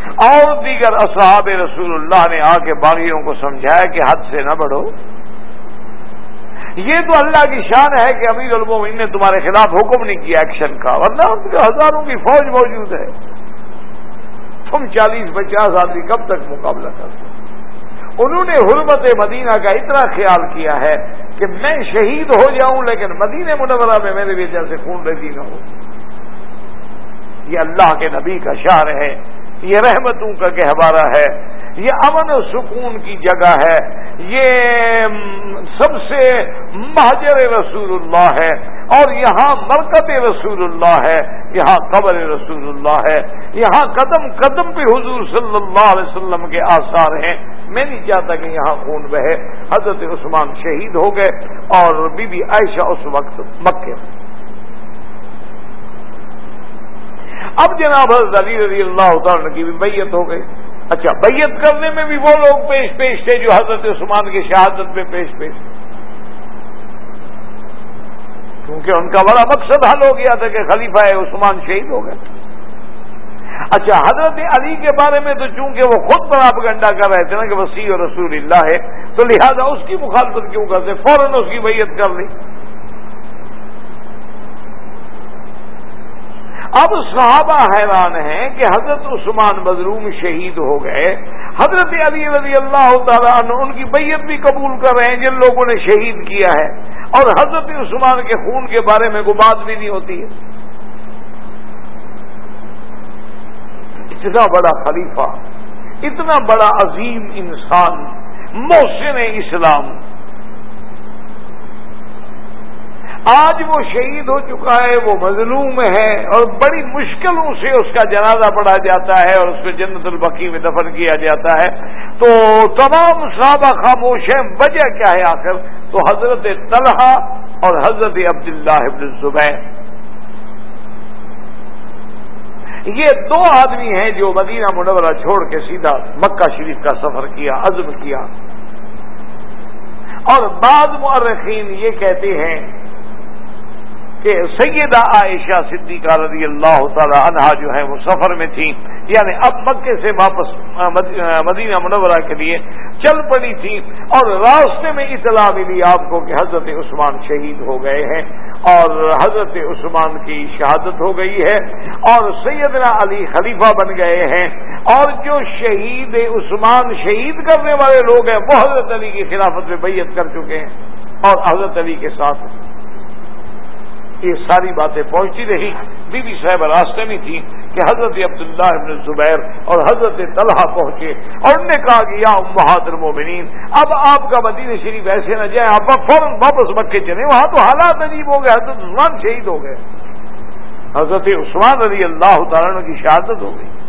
اور دیگر اصحاب رسول اللہ نے آ کے باغیوں کو سمجھایا کہ حد سے نہ بڑھو۔ یہ تو اللہ کی شان ہے کہ امیر المومن نے تمہارے خلاف حکم نہیں کیا ایکشن کا، ورنہ ہزاروں کی فوج موجود ہے۔ تم چالیس پچاس آدمی کب تک مقابلہ کرتے انہوں نے حرمت مدینہ کا اتنا خیال کیا ہے کہ میں شہید ہو جاؤں لیکن مدینہ منورہ میں میرے بھی جیسے خون رہتی نہ ہو۔ یہ اللہ کے نبی کا شعر ہے۔ یہ رحمتوں کا گہوارہ ہے، یہ امن و سکون کی جگہ ہے، یہ سب سے مہاجر رسول اللہ ہے اور یہاں مرکت رسول اللہ ہے، یہاں قبر رسول اللہ ہے، یہاں قدم قدم پہ حضور صلی اللہ علیہ وسلم کے آثار ہیں۔ میں نہیں چاہتا کہ یہاں خون بہے، حضرت عثمان شہید ہو گئے اور بی بی عائشہ اس وقت مکے۔ اب جناب حضرت علی رضی اللہ تعالیٰ کی بھی بیت ہو گئی۔ اچھا بیت کرنے میں بھی وہ لوگ پیش پیش تھے جو حضرت عثمان کی شہادت میں پیش پیش کیونکہ ان کا بڑا مقصد حل ہو گیا تھا کہ خلیفہ عثمان شہید ہو گئے۔ اچھا حضرت علی کے بارے میں تو چونکہ وہ خود پر آپ گنڈا کر رہے تھے نا کہ وسیع اور رسول اللہ ہے، تو لہذا اس کی مخالفت کیوں کرتے؟ فوراً اس کی بیعت کر لی۔ اب صحابہ حیران ہیں کہ حضرت عثمان مظلوم شہید ہو گئے۔ حضرت علی رضی اللہ تعالیٰ عنہ ان کی بیعت بھی قبول کر رہے ہیں جن لوگوں نے شہید کیا ہے۔ اور حضرت عثمان کے خون کے بارے میں کوئی بات بھی نہیں ہوتی ہے۔ اتنا بڑا خلیفہ، اتنا بڑا عظیم انسان، محسن اسلام آج وہ شہید ہو چکا ہے، وہ مظلوم ہے اور بڑی مشکلوں سے اس کا جنازہ پڑھا جاتا ہے اور اس کو جنت البقی میں دفن کیا جاتا ہے۔ تو تمام صحابہ خاموش ہیں، وجہ کیا ہے آخر؟ تو حضرت طلحہ اور حضرت عبداللہ ابن الزبیر۔ یہ دو آدمی ہیں جو مدینہ منورہ چھوڑ کے سیدھا مکہ شریف کا سفر کیا، عزم کیا۔ اور بعض مورخین یہ کہتے ہیں کہ سیدہ عائشہ صدیقہ رضی اللہ تعالی عنہا جو ہے وہ سفر میں تھی یعنی اب مکے سے واپس مدینہ منورہ کے لیے چل پڑی تھی اور راستے میں اطلاع ملی آپ کو کہ حضرت عثمان شہید ہو گئے ہیں اور حضرت عثمان کی شہادت ہو گئی ہے اور سیدنا علی خلیفہ بن گئے ہیں اور جو شہید عثمان شہید کرنے والے لوگ ہیں وہ حضرت علی کی خلافت میں بیعت کر چکے ہیں اور حضرت علی کے ساتھ یہ ساری باتیں پہنچتی رہی۔ بی بی صاحب راستے میں تھی کہ حضرت عبداللہ ابن زبیر اور حضرت طلحہ پہنچے اور انہوں نے کہا کہ یا بہادر المومنین، اب آپ کا مدین شریف ایسے نہ جائیں آپ فوراً واپس مکے چلے، وہاں تو حالات عجیب ہو گئے، حضرت عثمان شہید ہو گئے۔ حضرت عثمان علی اللہ تعالیٰ کی شہادت ہو گئی۔